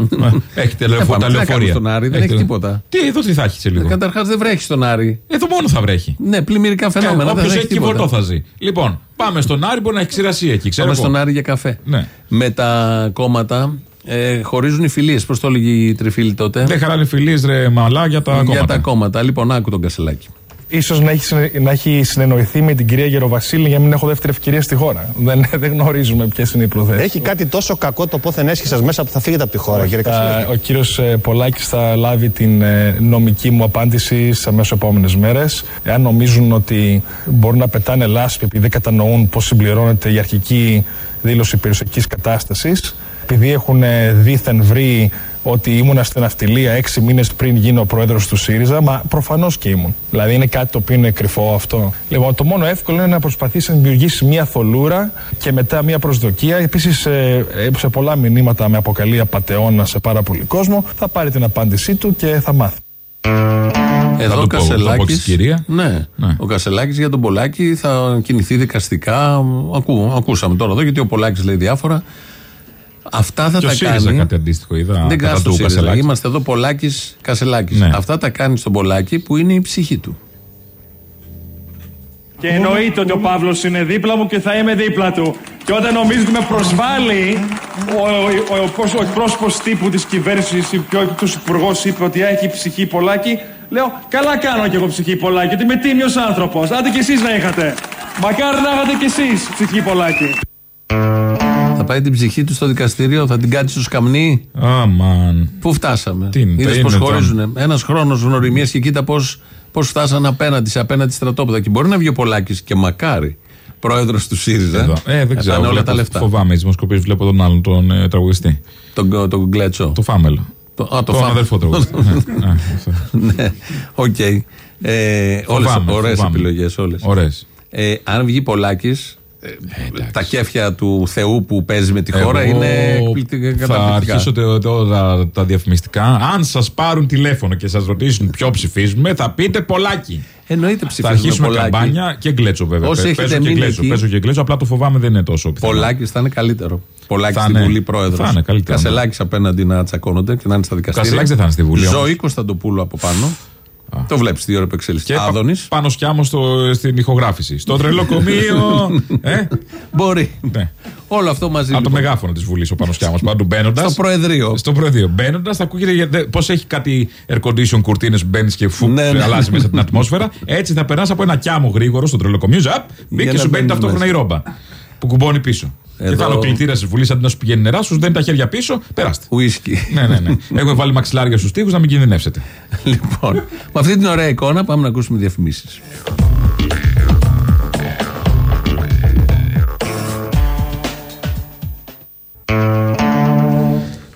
Έχετε Δεν λεωφο- πάμε, τα τι να κάνουμε λεωφορεία. στον Άρη, δεν Έχετε- έχει τίποτα. Τι, εδώ τι θα έχεις σε λίγο. Καταρχάς δεν βρέχεις στον Άρη. Εδώ μόνο θα βρέχει. Ναι, πλημμυρικά φαινόμενα. δεν Όποιος θα έχει τίποτα. κυβωτό θα ζει. Λοιπόν, πάμε στον Άρη, μπορεί να έχει ξηρασία εκεί. Ξέρω Πάμε εγώ. στον Άρη για καφέ. Ναι. Με τα κόμματα ε, χωρίζουν οι φιλίες. Πώς το έλεγε η Τριφίλη τότε; Δεν χαράνε φιλίες ρε μαλά για τα για κόμματα. τα κόμματα. Λοιπόν, άκου τον Κασελάκη. Ίσως να έχει, συνε- να έχει συνεννοηθεί με την κυρία Γεροβασίλη για να μην έχω δεύτερη ευκαιρία στη χώρα. Δεν, δεν γνωρίζουμε ποιες είναι οι προθέσεις. Έχει κάτι τόσο κακό το πόθεν έσχη σα μέσα που θα φύγετε από τη χώρα, κύριε Κασιλάκη. ο κύριος Πολάκης θα λάβει την ε, νομική μου απάντηση σε αμέσως επόμενες μέρες. Εάν νομίζουν ότι μπορούν να πετάνε λάσπη επειδή δεν κατανοούν πώς συμπληρώνεται η αρχική δήλωση περιουσιακής κατάστασης, επειδή έχουν ε, δήθεν βρει ότι ήμουνα στην αυτιλία έξι μήνες πριν γίνω πρόεδρος του ΣΥΡΙΖΑ, μα προφανώς και ήμουν. Δηλαδή είναι κάτι το οποίο είναι κρυφό αυτό. Λοιπόν, το μόνο εύκολο είναι να προσπαθήσει να δημιουργήσεις μια θολούρα και μετά μια προσδοκία. Επίσης, σε πολλά μηνύματα με αποκαλεί απαταιώνα σε πάρα πολύ κόσμο. Θα πάρει την απάντησή του και θα μάθει. Εδώ το ο πω, θα το πω και Κασελάκη. στην κυρία. Ναι. Ναι. Ο Κασελάκης για τον Πολάκη θα κινηθεί δικαστικά. Ακού, ακούσαμε τώρα εδώ γιατί ο Πολάκης λέει διάφορα. Αυτά θα Και ο τα ΣΥΡΙΖΑ κάνει. κάτι αντίστοιχο είδα. Δεν κατά κάνει το του ΣΥΡΙΖΑ. Κασελάκη. Είμαστε εδώ Πολάκης Κασελάκης. Ναι. Αυτά τα κάνει στον Πολάκη που είναι η ψυχή του. Και εννοείται ότι ο Παύλος είναι δίπλα μου και θα είμαι δίπλα του. Και όταν νομίζει ότι με προσβάλλει ο, ο, ο, ο, ο εκπρόσωπος τύπου της κυβέρνησης και ο τους υπουργό είπε ότι έχει ψυχή πολλάκι, λέω καλά κάνω κι εγώ ψυχή πολλάκι, ότι είμαι τίμιος άνθρωπος. Άντε κι εσείς να είχατε. Μακάρι να είχατε κι εσείς ψυχή πολλάκι. Θα πάει την ψυχή του στο δικαστήριο, θα την κάτσει στο σκαμνί. Αμαν. Πού φτάσαμε; Τι είναι, Είδες είναι πώς τώρα. χωρίζουν. Ένας χρόνος γνωριμία και κοίτα πώς πώς φτάσαν απέναντι σε απέναντι στρατόπεδα. Και μπορεί να βγει ο Πολάκης και μακάρι πρόεδρος του ΣΥΡΙΖΑ. Εδώ. Ε, δεν Θα ξέρω. είναι όλα βλέπω, τα λεφτά. Φοβάμαι. Οι δημοσκοπήσεις βλέπω τον άλλον, τον ε, τραγουδιστή. Τον, τον Γκλέτσο. Το Φάμελο. Το, α, το τον φάμε. αδερφό τραγουδιστή. Ναι, ναι, αυτό. ναι, οκ. Ε, όλες Φοβάμαι, ωραίες φοβάμαι. επιλογές όλες. Ωραίες. Ε, αν βγει Πολάκης, ε, τα κέφια του Θεού που παίζει με τη χώρα Εγώ είναι εκπληκτικά Θα καταπληκτικά. αρχίσω το- το- τα, τα διαφημιστικά. Αν σας πάρουν τηλέφωνο και σας ρωτήσουν ποιο ψηφίζουμε, θα πείτε Πολάκη. Εννοείται Θα ψηφίζουμε αρχίσουμε Πολάκη. καμπάνια και Γκλέτσο βέβαια. Όσοι Παι- έχετε παίζω και μείνει Γκλέτσο. εκεί- Παίζω και Γκλέτσο, απλά το φοβάμαι δεν είναι τόσο πιθανό. Πολάκης θα είναι καλύτερο. Πολάκης Θα στη είναι- Βουλή πρόεδρος. θα είναι καλύτερο, ναι. Κασελάκης απέναντι να τσακώνονται και να είναι στα δικαστήρια. Κασελάκης δεν θα είναι στη Βουλή, όμως. Ζωή Κωνσταντοπούλου από πάνω. Το βλέπεις τι ώρα που εξελίσσεται. Και πα- Άδωνης. πάνω σκιάμο στο, στην ηχογράφηση. Στο τρελοκομείο. ε, Μπορεί. ναι. Όλο αυτό μαζί. Από το λοιπόν. μεγάφωνο της Βουλής ο πάνω σκιάμος. Πάντου μπαίνοντας. Στο Προεδρείο. Στο Προεδρείο. Μπαίνοντας, θα ακούγεται πώς έχει κάτι air condition κουρτίνες που μπαίνεις και φου, Ναι, ναι. αλλάζει μέσα την ατμόσφαιρα. Έτσι θα περάσει από ένα κιάμο γρήγορο στο τρελοκομείο. Ζαπ, μπει Για και να σου μπαίνει μπαίνεις ταυτόχρονα η μέσα. ρόμπα. Που κουμπώνει πίσω. Και Εδώ- θα είναι ο κλητήρα της Βουλής αντί να σου πηγαίνει νερά, σου δένει τα χέρια πίσω, περάστε. Ουίσκι. ναι, ναι, ναι. Έχουμε βάλει μαξιλάρια στους τοίχους να μην κινδυνεύσετε. λοιπόν, με αυτή την ωραία εικόνα πάμε να ακούσουμε διαφημίσεις.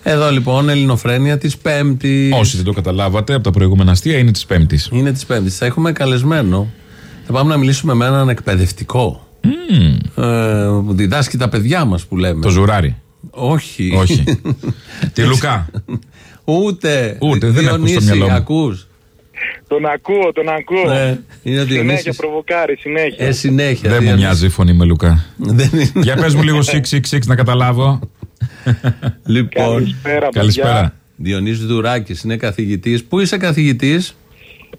Εδώ λοιπόν, Ελληνοφρένεια της Πέμπτης. Όσοι δεν το καταλάβατε από τα προηγούμενα αστεία, είναι της Πέμπτης. Είναι της Πέμπτης. Θα έχουμε καλεσμένο. Θα πάμε να μιλήσουμε με έναν εκπαιδευτικό. Ε, που διδάσκει τα παιδιά μας που λέμε. Το ζουράρι. Όχι. Όχι. Τη Λουκά. Ούτε. Ούτε, δεν έχω στο Διονύση, μυαλό μου. ακούς; Τον ακούω, τον ακούω. Ναι, είναι ο συνέχεια Διονύσης. προβοκάρει, συνέχεια. Ε, συνέχεια. Δεν μου Διονύση. μοιάζει η φωνή με Λουκά. Δεν είναι. Για πες μου λίγο 666 να καταλάβω. Λοιπόν, Καλησπέρα, Καλησπέρα. Διονύσης Δουράκης είναι καθηγητής. Πού είσαι καθηγητής;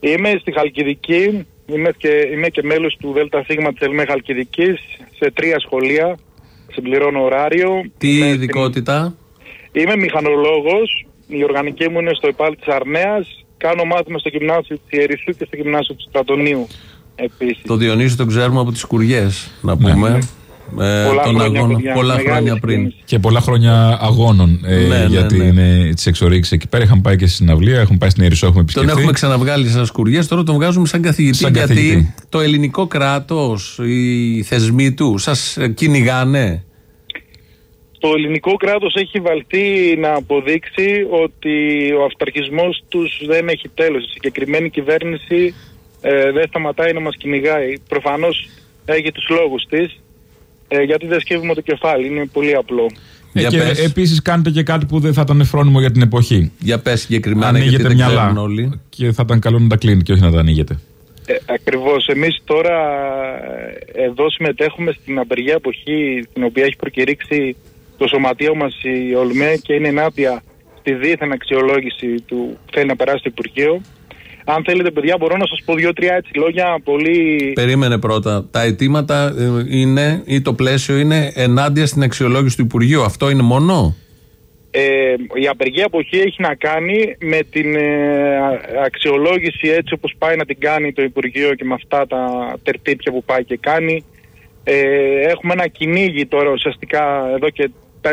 Είμαι στη Χαλκιδική, είμαι και, είμαι και μέλος του ΔΣ της ΕΛΜΕ Χαλκιδικής σε τρία σχολεία, συμπληρώνω ωράριο. Τι Είμαι στην- ειδικότητα; Είμαι μηχανολόγος, η οργανική μου είναι στο ΕΠΑΛ της Αρνέας, κάνω μάθημα στο γυμνάσιο της Ιερισσού και στο γυμνάσιο του Στρατονίου επίσης. Το Διονύσιο τον ξέρουμε από τις κουριές, να πούμε. Ε, Πολλά τον χρόνια, αγώνα, παιδιά, πολλά μεγάλη χρόνια πριν. Και πολλά χρόνια αγώνων ε, Ναι, ναι, γιατί ναι. είναι τις εξορίξεις εκεί πέρα. Είχαμε πάει και στη συναυλία, έχουμε πάει στην Ιερισσό, έχουμε Τον επισκεφτεί. έχουμε ξαναβγάλει σαν κουριέ, τώρα τον βγάζουμε σαν καθηγητή. Σαν γιατί καθηγητή. το ελληνικό κράτος, οι θεσμοί του, σας κυνηγάνε; Το ελληνικό κράτος έχει βαλθεί να αποδείξει ότι ο αυταρχισμός τους δεν έχει τέλος. Η συγκεκριμένη κυβέρνηση ε, δεν σταματάει να μας κυνηγάει. Προφανώς έχει τους λόγους της, ε, γιατί δεν σκύβουμε το κεφάλι. Είναι πολύ απλό. Ε, Για και πες. επίσης κάνετε και κάτι που δεν θα ήταν φρόνιμο για την εποχή. Για πες συγκεκριμένα, γιατί Ανοίγετε δεν μυαλά. ξέρουν όλοι. Και θα ήταν καλό να τα κλείνετε και όχι να τα ανοίγετε. Ε, ακριβώς. Εμείς τώρα ε, εδώ συμμετέχουμε στην απεργία εποχή την οποία έχει προκηρύξει το σωματείο μας η ΟΛΜΕ και είναι ενάντια στη δίθεν αξιολόγηση του που θέλει να περάσει το Υπουργείο. Αν θέλετε παιδιά μπορώ να σας πω δύο-τρία έτσι λόγια πολύ... Περίμενε πρώτα. Τα αιτήματα ε, είναι ή το πλαίσιο είναι ενάντια στην αξιολόγηση του Υπουργείου. Αυτό είναι μόνο; Ε, η απεργία εποχή έχει να κάνει με την ε, α- αξιολόγηση έτσι όπως πάει να την κάνει το Υπουργείο και με αυτά τα τερτύπια που πάει και κάνει. Ε, έχουμε ένα κυνήγι τώρα ουσιαστικά εδώ και 4-5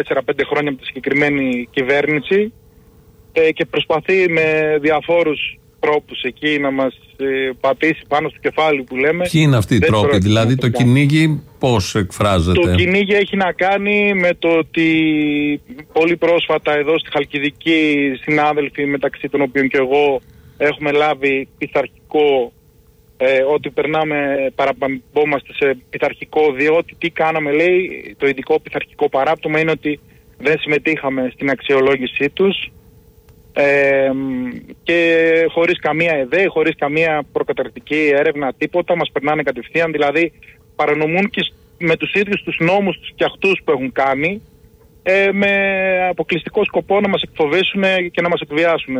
χρόνια από τη συγκεκριμένη κυβέρνηση ε, και προσπαθεί με διαφόρους τρόπους εκεί να μας ε, πατήσει πάνω στο κεφάλι που λέμε. Ποιοι είναι αυτοί οι Δεν τρόποι, πρόκειται δηλαδή να το κάνει. κυνήγι πώς εκφράζεται; Το κυνήγι έχει να κάνει με το ότι πολύ πρόσφατα εδώ στη Χαλκιδική συνάδελφοι μεταξύ των οποίων και εγώ έχουμε λάβει πειθαρχικό ε, ότι περνάμε, παραπαμπόμαστε σε πειθαρχικό διότι τι κάναμε λέει το ειδικό πειθαρχικό παράπτωμα είναι ότι δεν συμμετείχαμε στην αξιολόγησή τους ε, και χωρίς καμία ΕΔΕ, χωρίς καμία προκαταρκτική έρευνα, τίποτα, μας περνάνε κατευθείαν, δηλαδή παρανομούν και σ- με τους ίδιους τους νόμους τους και αυτούς που έχουν κάνει ε, με αποκλειστικό σκοπό να μας εκφοβήσουν και να μας εκβιάσουν.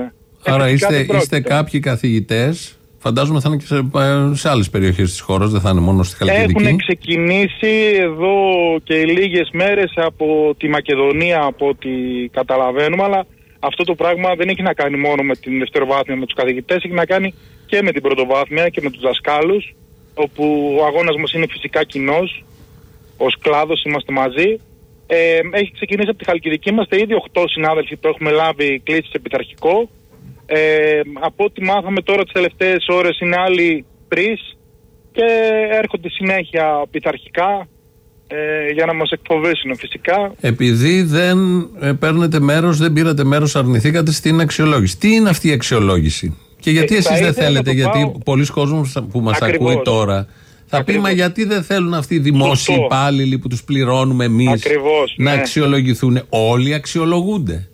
Άρα Ε, φυσικά είστε, δεν πρόκειται. είστε κάποιοι καθηγητές, φαντάζομαι θα είναι και σε, ε, σε άλλες περιοχές της χώρας, δεν θα είναι μόνο στη Χαλκιδική. Έχουν ξεκινήσει εδώ και λίγες μέρες από τη Μακεδονία από ό,τι καταλαβαίνουμε αλλά αυτό το πράγμα δεν έχει να κάνει μόνο με την δευτεροβάθμια με τους καθηγητές έχει να κάνει και με την πρωτοβάθμια και με τους δασκάλους όπου ο αγώνας μας είναι φυσικά κοινός, ως κλάδος είμαστε μαζί. Ε, έχει ξεκινήσει από τη Χαλκιδική είμαστε ήδη 8 συνάδελφοι που έχουμε λάβει κλήσεις σε πειθαρχικό. Ε, από ό,τι μάθαμε τώρα τις τελευταίες ώρες είναι άλλοι τρεις και έρχονται συνέχεια πειθαρχικά ε, για να μας εκφοβήσουν φυσικά. Επειδή δεν ε, παίρνετε μέρος, δεν πήρατε μέρος, αρνηθήκατε στην αξιολόγηση. Τι είναι αυτή η αξιολόγηση, και γιατί Ε, εσείς θα δεν ήθελα θέλετε, να το γιατί πάω- πολλοί κόσμοι που μας Ακριβώς. ακούει τώρα θα πει, μα γιατί δεν θέλουν αυτοί οι δημόσιοι Σωστό. υπάλληλοι που τους πληρώνουμε εμείς Ακριβώς, να ναι. αξιολογηθούν. Όλοι αξιολογούνται.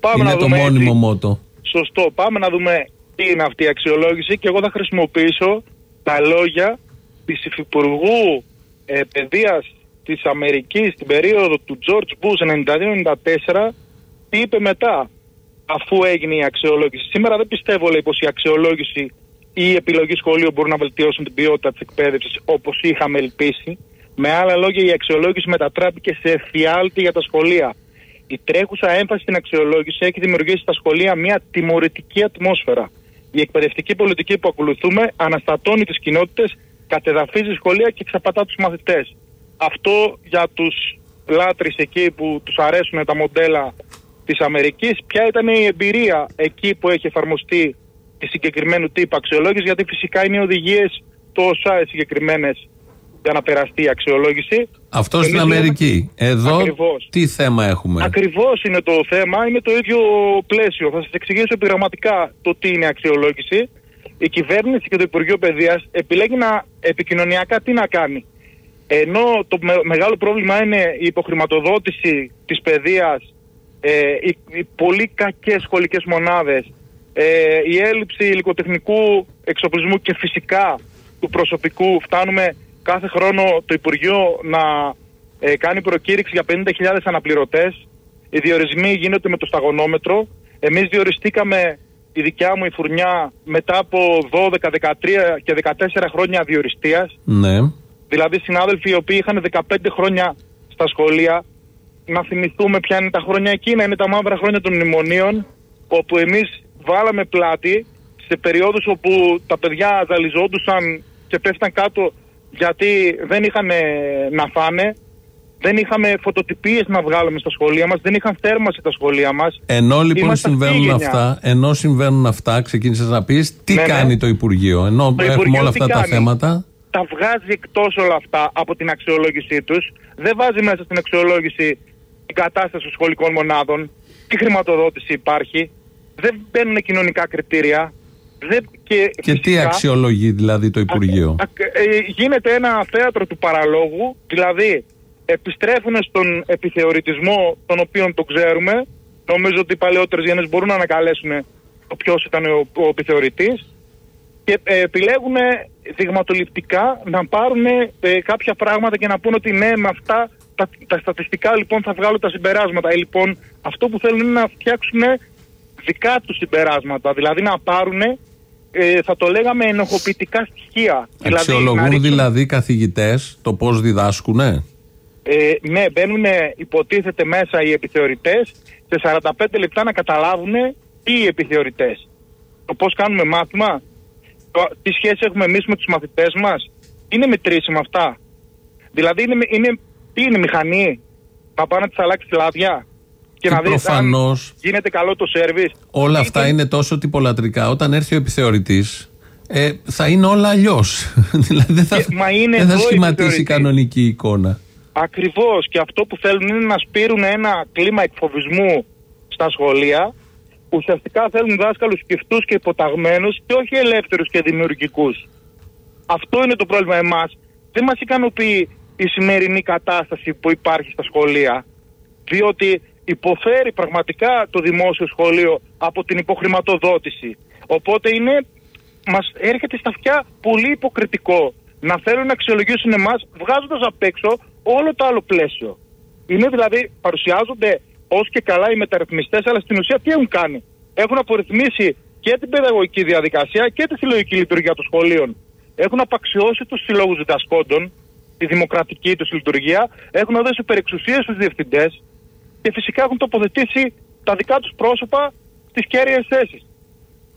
Πάμε είναι να το δούμε μόνιμο έτσι. μότο. Σωστό. Πάμε να δούμε τι είναι αυτή η αξιολόγηση και εγώ θα χρησιμοποιήσω τα λόγια της Υφυπουργού ε, Παιδείας της Αμερικής στην περίοδο του George Bush 92-94 τι είπε μετά αφού έγινε η αξιολόγηση. Σήμερα δεν πιστεύω λέει πως η αξιολόγηση ή η επιλογή σχολείου μπορούν να βελτιώσουν την ποιότητα της εκπαίδευσης όπως είχαμε ελπίσει. Με άλλα λόγια η αξιολόγηση μετατράπηκε σε εφιάλτη για τα σχολεία. Η τρέχουσα έμφαση στην αξιολόγηση έχει δημιουργήσει στα σχολεία μια τιμωρητική ατμόσφαιρα. Η εκπαιδευτική πολιτική που ακολουθούμε αναστατώνει τις κοινότητες, κατεδαφίζει σχολεία και ξαπατά τους μαθητές. Αυτό για τους λάτρεις εκεί που τους αρέσουν τα μοντέλα της Αμερικής, ποια ήταν η εμπειρία εκεί που έχει εφαρμοστεί τη συγκεκριμένου τύπου αξιολόγηση, γιατί φυσικά είναι οι οδηγίες του ΩΣΑ οι συγκεκριμένες για να περαστεί η αξιολόγηση. Αυτό Εμείς στην λέμε- Αμερική. Εδώ Ακριβώς. τι θέμα έχουμε; Ακριβώς είναι το θέμα, είναι το ίδιο πλαίσιο. Θα σας εξηγήσω επιγραμματικά το τι είναι αξιολόγηση. Η κυβέρνηση και το Υπουργείο Παιδείας επιλέγει να επικοινωνιακά τι να κάνει. Ενώ το με- μεγάλο πρόβλημα είναι η υποχρηματοδότηση της παιδείας, ε, οι, οι πολύ κακές σχολικές μονάδες, ε, η έλλειψη υλικοτεχνικού εξοπλισμού και φυσικά του προσωπικού. Φτάνουμε κάθε χρόνο το Υπουργείο να ε, κάνει προκήρυξη για 50.000 αναπληρωτές. Οι διορισμοί γίνονται με το σταγονόμετρο. Εμείς διοριστήκαμε η δικιά μου η φουρνιά μετά από 12, 13 και 14 χρόνια διοριστίας. Ναι. Δηλαδή συνάδελφοι οι οποίοι είχαν 15 χρόνια στα σχολεία. Να θυμηθούμε ποια είναι τα χρόνια εκείνα. Είναι τα μαύρα χρόνια των μνημονίων. Όπου εμείς βάλαμε πλάτη σε περιόδους όπου τα παιδιά ζαλιζόντουσαν και πέφταν κάτω γιατί δεν είχαν ε, να φάνε. Δεν είχαμε φωτοτυπίες να βγάλουμε στα σχολεία μας. Δεν είχαν θέρμαση τα σχολεία μας. Ενώ λοιπόν Είμαστε αυτή η συμβαίνουν γενιά. αυτά, ενώ συμβαίνουν αυτά, ξεκίνησες να πεις τι Ναι, ναι. κάνει το Υπουργείο. Ενώ Το έχουμε Υπουργείο όλα τι αυτά τα κάνει; θέματα. Τα βγάζει εκτός όλα αυτά από την αξιολόγησή τους. Δεν βάζει μέσα στην αξιολόγηση την κατάσταση των σχολικών μονάδων, τι χρηματοδότηση υπάρχει, δεν μπαίνουν κοινωνικά κριτήρια. Δεν, και Και τι φυσικά, αξιολογεί δηλαδή το Υπουργείο; α- ε, γίνεται ένα θέατρο του παραλόγου, δηλαδή επιστρέφουν στον επιθεωρητισμό τον οποίον το ξέρουμε. Νομίζω ότι οι παλαιότερες γενιέ μπορούν να ανακαλέσουν το ποιος ήταν ο, ο επιθεωρητής και ε, επιλέγουν δειγματοληπτικά να πάρουν ε, κάποια πράγματα και να πούνε ότι ναι, με αυτά τα, τα στατιστικά λοιπόν θα βγάλουν τα συμπεράσματα. Ε, λοιπόν, αυτό που θέλουν είναι να φτιάξουν δικά τους συμπεράσματα. Δηλαδή να πάρουν, ε, θα το λέγαμε, ενοχοποιητικά στοιχεία. Δηλαδή, να Αξιολογούν ρίξουν- δηλαδή καθηγητές το πώς διδάσκουνε; ε, ναι, μπαίνουν υποτίθεται μέσα οι επιθεωρητές σε 45 λεπτά να καταλάβουν τι οι επιθεωρητές. Το πώς κάνουμε μάθημα, το, τι σχέση έχουμε εμείς με τους μαθητές μας, είναι μετρήσιμα αυτά; Δηλαδή είναι, είναι, τι είναι μηχανή, να πάνε να τις αλλάξει λάδια και, Και να δεις αν προφανώς γίνεται καλό το σέρβις. όλα αυτά είναι τόσο τυπολατρικά. Όταν έρθει ο επιθεωρητής, ε, θα είναι όλα αλλιώς. δηλαδή δεν θα, μα είναι δεν θα εδώ η σχηματίσει επιθεωρητής. κανονική εικόνα. Ακριβώς και αυτό που θέλουν είναι να σπείρουν ένα κλίμα εκφοβισμού στα σχολεία ουσιαστικά θέλουν δάσκαλους σκεφτούς και υποταγμένους και όχι ελεύθερους και δημιουργικούς. Αυτό είναι το πρόβλημα εμάς. Δεν μας ικανοποιεί η σημερινή κατάσταση που υπάρχει στα σχολεία διότι υποφέρει πραγματικά το δημόσιο σχολείο από την υποχρηματοδότηση. Οπότε είναι, μας έρχεται στα αυτιά πολύ υποκριτικό να θέλουν να αξιολογήσουν εμάς βγάζοντας απ' έξω όλο το άλλο πλαίσιο. Είναι δηλαδή, παρουσιάζονται ως και καλά οι μεταρρυθμιστές, αλλά στην ουσία τι έχουν κάνει; Έχουν απορριθμίσει και την παιδαγωγική διαδικασία και τη συλλογική λειτουργία των σχολείων. Έχουν απαξιώσει τους συλλόγους διδασκόντων, τη δημοκρατική τους λειτουργία, έχουν δώσει υπερεξουσίες στους διευθυντές και φυσικά έχουν τοποθετήσει τα δικά τους πρόσωπα στις κέρυες θέσεις.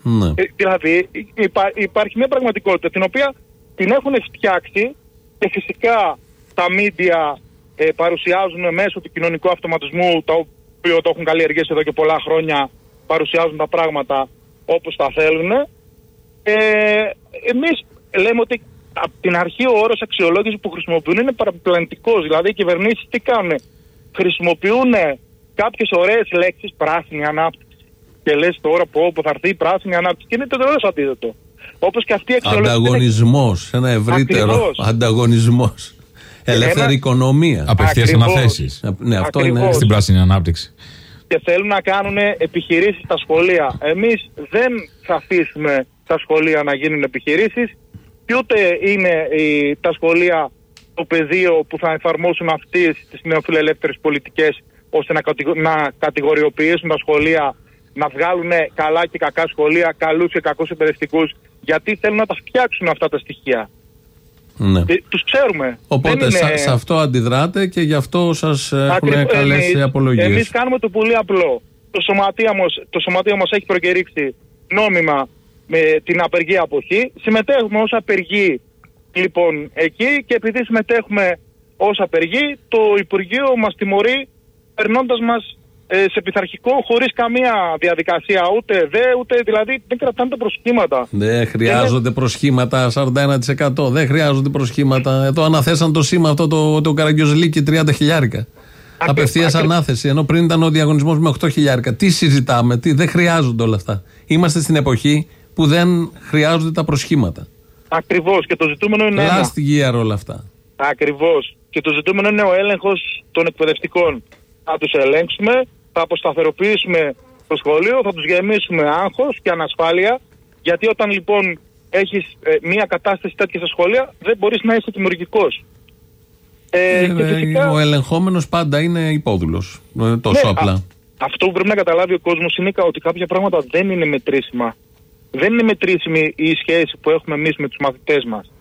Ναι. Ε, δηλαδή υπά- υπάρχει μια πραγματικότητα την οποία την έχουν φτιάξει και φυσικά τα μίντια ε, παρουσιάζουν μέσω του κοινωνικού αυτοματισμού το οποίο το έχουν καλλιεργήσει εδώ και πολλά χρόνια παρουσιάζουν τα πράγματα όπως τα θέλουν. Ε, εμείς λέμε ότι από την αρχή ο όρος αξιολόγηση που χρησιμοποιούν είναι παραπλανητικός. Δηλαδή οι κυβερνήσεις τι κάνουν; Χρησιμοποιούν κάποιες ωραίες λέξεις πράσινη ανάπτυξη και λες τώρα πω, πω θα έρθει η πράσινη ανάπτυξη και είναι το τελείως αντίθετο. Όπως και αυτή η αξιολόγηση. είναι- Ανταγωνισμός. Ένα ευρύτερο Ακριβώς. Ανταγωνισμό. Ελεύθερη Ένα- οικονομία. Απευθείας Ακριβώς. αναθέσεις. Ναι, αυτό είναι. Ακριβώς. Στην πράσινη ανάπτυξη. και θέλουν να κάνουν επιχειρήσεις στα σχολεία. Εμείς δεν θα αφήσουμε τα σχολεία να γίνουν επιχειρήσεις και ούτε είναι η- τα σχολεία το πεδίο που θα εφαρμόσουν αυτές τις νεοφιλελεύθερες πολιτικές ώστε να, κατηγο- να κατηγοριοποιήσουν τα σχολεία να βγάλουν καλά και κακά σχολεία, καλούς και κακούς εκπαιδευτικούς γιατί θέλουν να τα φτιάξουν αυτά τα στοιχεία. Ναι. Ε, τους ξέρουμε. Οπότε Δεν είναι- σε, σε αυτό αντιδράτε και γι' αυτό σας έχουν Ακριβώς. καλέσει Εμείς- απολογίες. Εμείς κάνουμε το πολύ απλό. Το σωματείο μας, το σωματείο μας έχει προκηρύξει νόμιμα με την απεργία αποχή. Συμμετέχουμε ως απεργοί λοιπόν εκεί και επειδή συμμετέχουμε ως απεργοί το Υπουργείο μας τιμωρεί περνώντας μας ε, σε πειθαρχικό χωρίς καμία διαδικασία ούτε δε ούτε δηλαδή δεν κρατάνε τα προσχήματα. Δεν χρειάζονται προσχήματα 41%. Δεν χρειάζονται προσχήματα. Εδώ αναθέσαν το σήμα αυτό το, το Καραγκιόζηλίκι 30 χιλιάρικα. Απευθείας ανάθεση. Ενώ πριν ήταν ο διαγωνισμός με 8 χιλιάρικα. Τι συζητάμε, τι, δεν χρειάζονται όλα αυτά. Είμαστε στην εποχή που δεν χρειάζονται τα προσχήματα. Ακριβώς και το ζητούμενο είναι ένα. Last year όλα αυτά. Ακριβώς. Και το ζητούμενο είναι ο έλεγχος των εκπαιδευτικών. Θα τους ελέγξουμε, θα αποσταθεροποιήσουμε το σχολείο, θα τους γεμίσουμε άγχος και ανασφάλεια. Γιατί όταν λοιπόν έχεις μία κατάσταση τέτοια στα σχολεία, δεν μπορείς να είσαι δημιουργικός. Ε, και Ε, φυσικά, Ο ελεγχόμενος πάντα είναι υπόδουλος. Τόσο Ναι, απλά. α, αυτό που πρέπει να καταλάβει ο κόσμος είναι κα- ότι κάποια πράγματα δεν είναι μετρήσιμα. Δεν είναι μετρήσιμη η σχέση που έχουμε εμείς με τους μαθητές μας.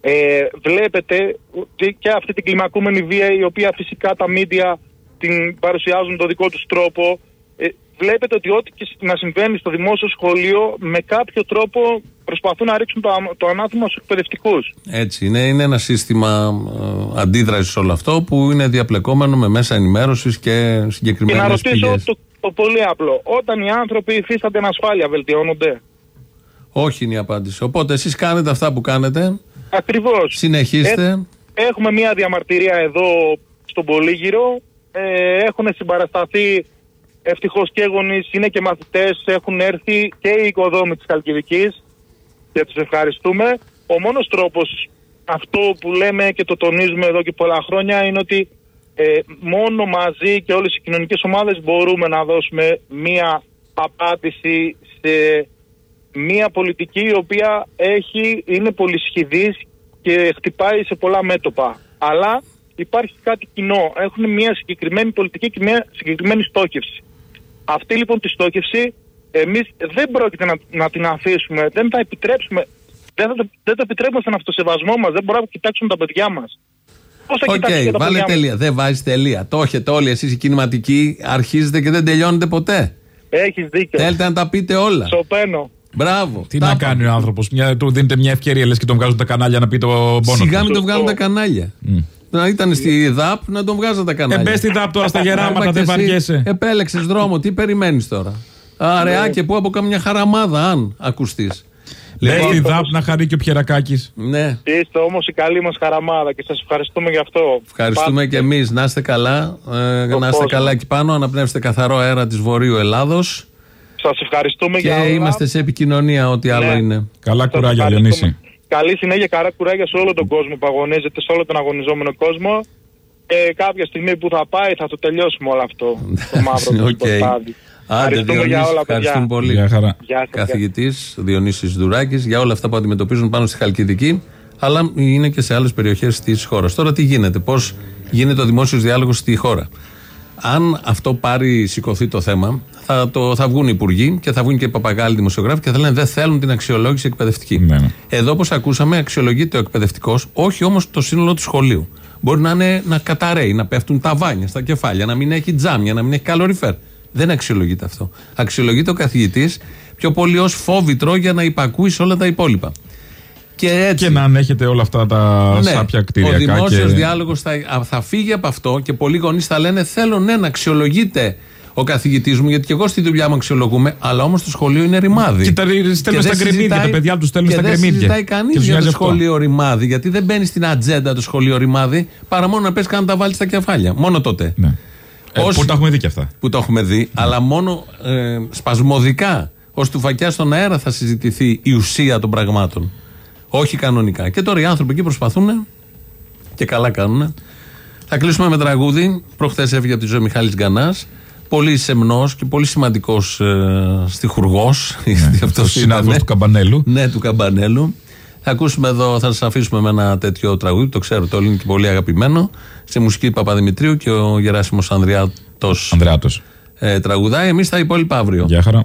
Ε, βλέπετε ότι και αυτή την κλιμακούμενη βία η οποία φυσικά τα μίντια την παρουσιάζουν το δικό τους τρόπο ε, βλέπετε ότι ό,τι και να συμβαίνει στο δημόσιο σχολείο με κάποιο τρόπο προσπαθούν να ρίξουν το, α- το ανάθημα στους εκπαιδευτικούς. Έτσι είναι, είναι ένα σύστημα ε, αντίδρασης όλο αυτό που είναι διαπλεκόμενο με μέσα ενημέρωσης και Και να συγκεκριμένε ρωτήσω πηγές. το, το πολύ απλό. Όταν οι άνθρωποι υφίστανται ανασφάλεια βελτιώνονται; Όχι είναι η απάντηση. Οπότε εσείς κάνετε αυτά που κάνετε. Ακριβώς. Συνεχίστε. Ε, έχουμε μια διαμαρτυρία εδώ στον Πολύγυρο. Ε, έχουν συμπαρασταθεί ευτυχώς και γονείς, είναι και μαθητές. Έχουν έρθει και οι οικοδόμοι της Καλκιδικής και τους ευχαριστούμε. Ο μόνος τρόπος, αυτό που λέμε και το τονίζουμε εδώ και πολλά χρόνια, είναι ότι ε, μόνο μαζί και όλες οι κοινωνικές ομάδες μπορούμε να δώσουμε μία απάντηση σε μία πολιτική η οποία έχει, είναι πολυσχηδής και χτυπάει σε πολλά μέτωπα. Αλλά υπάρχει κάτι κοινό. Έχουν μια συγκεκριμένη πολιτική και μια συγκεκριμένη στόχευση. Αυτή λοιπόν τη στόχευση εμείς δεν πρόκειται να, να την αφήσουμε, δεν θα επιτρέψουμε, δεν θα, το- δεν το επιτρέπουμε στον αυτοσεβασμό μας, δεν μπορούμε να κοιτάξουμε τα παιδιά μας. Πώς θα Οκ, κοιτάξουμε και τα βάλε παιδιά μας; τελεία. Δεν βάζεις τελεία. Το έχετε όλοι εσείς οι κινηματικοί, αρχίζετε και δεν τελειώνετε ποτέ. Έχεις δίκιο. Θέλετε να τα πείτε όλα. Σωπαίνω. Μπράβο. Τι Τα να είπαμε. κάνει ο άνθρωπος, του δίνετε μια ευκαιρία, λες και τον βγάζουν τα κανάλια να πει το πόνο. Σιγά του. μην το βγάλουν τα κανάλια. Να ήταν στη ΔΑΠ να τον βγάζαν τα κανάλια. Ε, μπες στη ΔΑΠ τώρα στα γεράματα, Είπα δεν και εσύ, βαριέσαι. Επέλεξες δρόμο, τι περιμένεις τώρα; Αραιά και πού από καμιά χαραμάδα, αν ακουστείς. Λες στη ΔΑΠ να χαρεί και ο Πιερακάκης. Ναι. Είστε όμως η καλή μας χαραμάδα και σας ευχαριστούμε γι' αυτό. Ευχαριστούμε και εμείς. Να είστε καλά. Ε, να είστε κόσμο. καλά εκεί πάνω. Αναπνεύστε καθαρό αέρα της Βορείου Ελλάδος. Σας ευχαριστούμε για Και όλα. είμαστε σε επικοινωνία, ό,τι άλλο Ναι. είναι. Καλά Σας κουράγια, ευχαριστούμε. Διονύση. Καλή συνέχεια, καλά κουράγια σε όλο τον κόσμο που αγωνίζεται, σε όλο τον αγωνιζόμενο κόσμο. Και κάποια στιγμή που θα πάει θα το τελειώσουμε όλο αυτό. Το μαύρο το Οκ. σκοτάδι. Άντε, Ευχαριστούμε για Διονύσης, όλα, ευχαριστούμε παιδιά. πολύ. Γεια χαρά. Γεια σας, γεια. Καθηγητής Διονύσης Δουράκης για όλα αυτά που αντιμετωπίζουν πάνω στη Χαλκιδική, αλλά είναι και σε άλλες περιοχές της χώρας. Τώρα τι γίνεται, πώς γίνεται ο δημόσιος διάλογος στη χώρα. Αν αυτό πάρει, σηκωθεί το θέμα, θα, το, θα βγουν οι υπουργοί και θα βγουν και οι παπαγάλοι δημοσιογράφοι και θα λένε δεν θέλουν την αξιολόγηση εκπαιδευτική. Ναι, ναι. Εδώ, όπως ακούσαμε, αξιολογείται ο εκπαιδευτικός, όχι όμως το σύνολο του σχολείου. Μπορεί να, είναι, να καταραίει, να πέφτουν τα βάνια στα κεφάλια, να μην έχει τζάμια, να μην έχει καλοριφέρ. Δεν αξιολογείται αυτό. Αξιολογείται ο καθηγητής πιο πολύ ως φόβητρο για να υπακούεις σε όλα τα υπόλοιπα. Και έτσι. Και να ανέχετε όλα αυτά τα Ναι, σάπια ο κτηριακά. δημόσιος και... διάλογος θα, α, θα φύγει από αυτό και πολλοί γονείς θα λένε: Θέλω ναι, να αξιολογείται ο καθηγητής μου, γιατί και εγώ στη δουλειά μου αξιολογούμε, αλλά όμως το σχολείο είναι ρημάδι. Και τα στέλνουμε Και στα δεν γκρεμίδια, συζητάει- τα παιδιά τους στέλνουν και στα Δεν γκρεμίδια. συζητάει κανείς Και τους για το νοιάζει αυτό. σχολείο ρημάδι, γιατί δεν μπαίνει στην ατζέντα το σχολείο ρημάδι, παρά μόνο να πες καν να τα βάλεις στα κεφάλια. Μόνο τότε. Ναι. Ε, Ως- Πού τα έχουμε δει και αυτά. που το έχουμε δει, αλλά μόνο ε, σπασμωδικά ως του φακιά στον αέρα θα συζητηθεί η ουσία των πραγμάτων. Όχι κανονικά. Και τώρα οι άνθρωποι εκεί προσπαθούν και καλά κάνουν. Θα κλείσουμε με τραγούδι. Προχθές έφυγε από τη ζωή Μιχάλης Γκανάς Πολύ σεμνός και πολύ σημαντικός ε, στιχουργός. Ο συνάδελφος του Καμπανέλου. Ναι, του Καμπανέλου. Θα ακούσουμε εδώ, θα σας αφήσουμε με ένα τέτοιο τραγούδι, το ξέρω το είναι και πολύ αγαπημένο. Σε μουσική Παπαδημητρίου και ο Γεράσιμος Ανδριάτος Ανδρεάτος. ε, τραγουδάει. Εμείς τα υπόλοιπα αύριο. Γεια χαρά.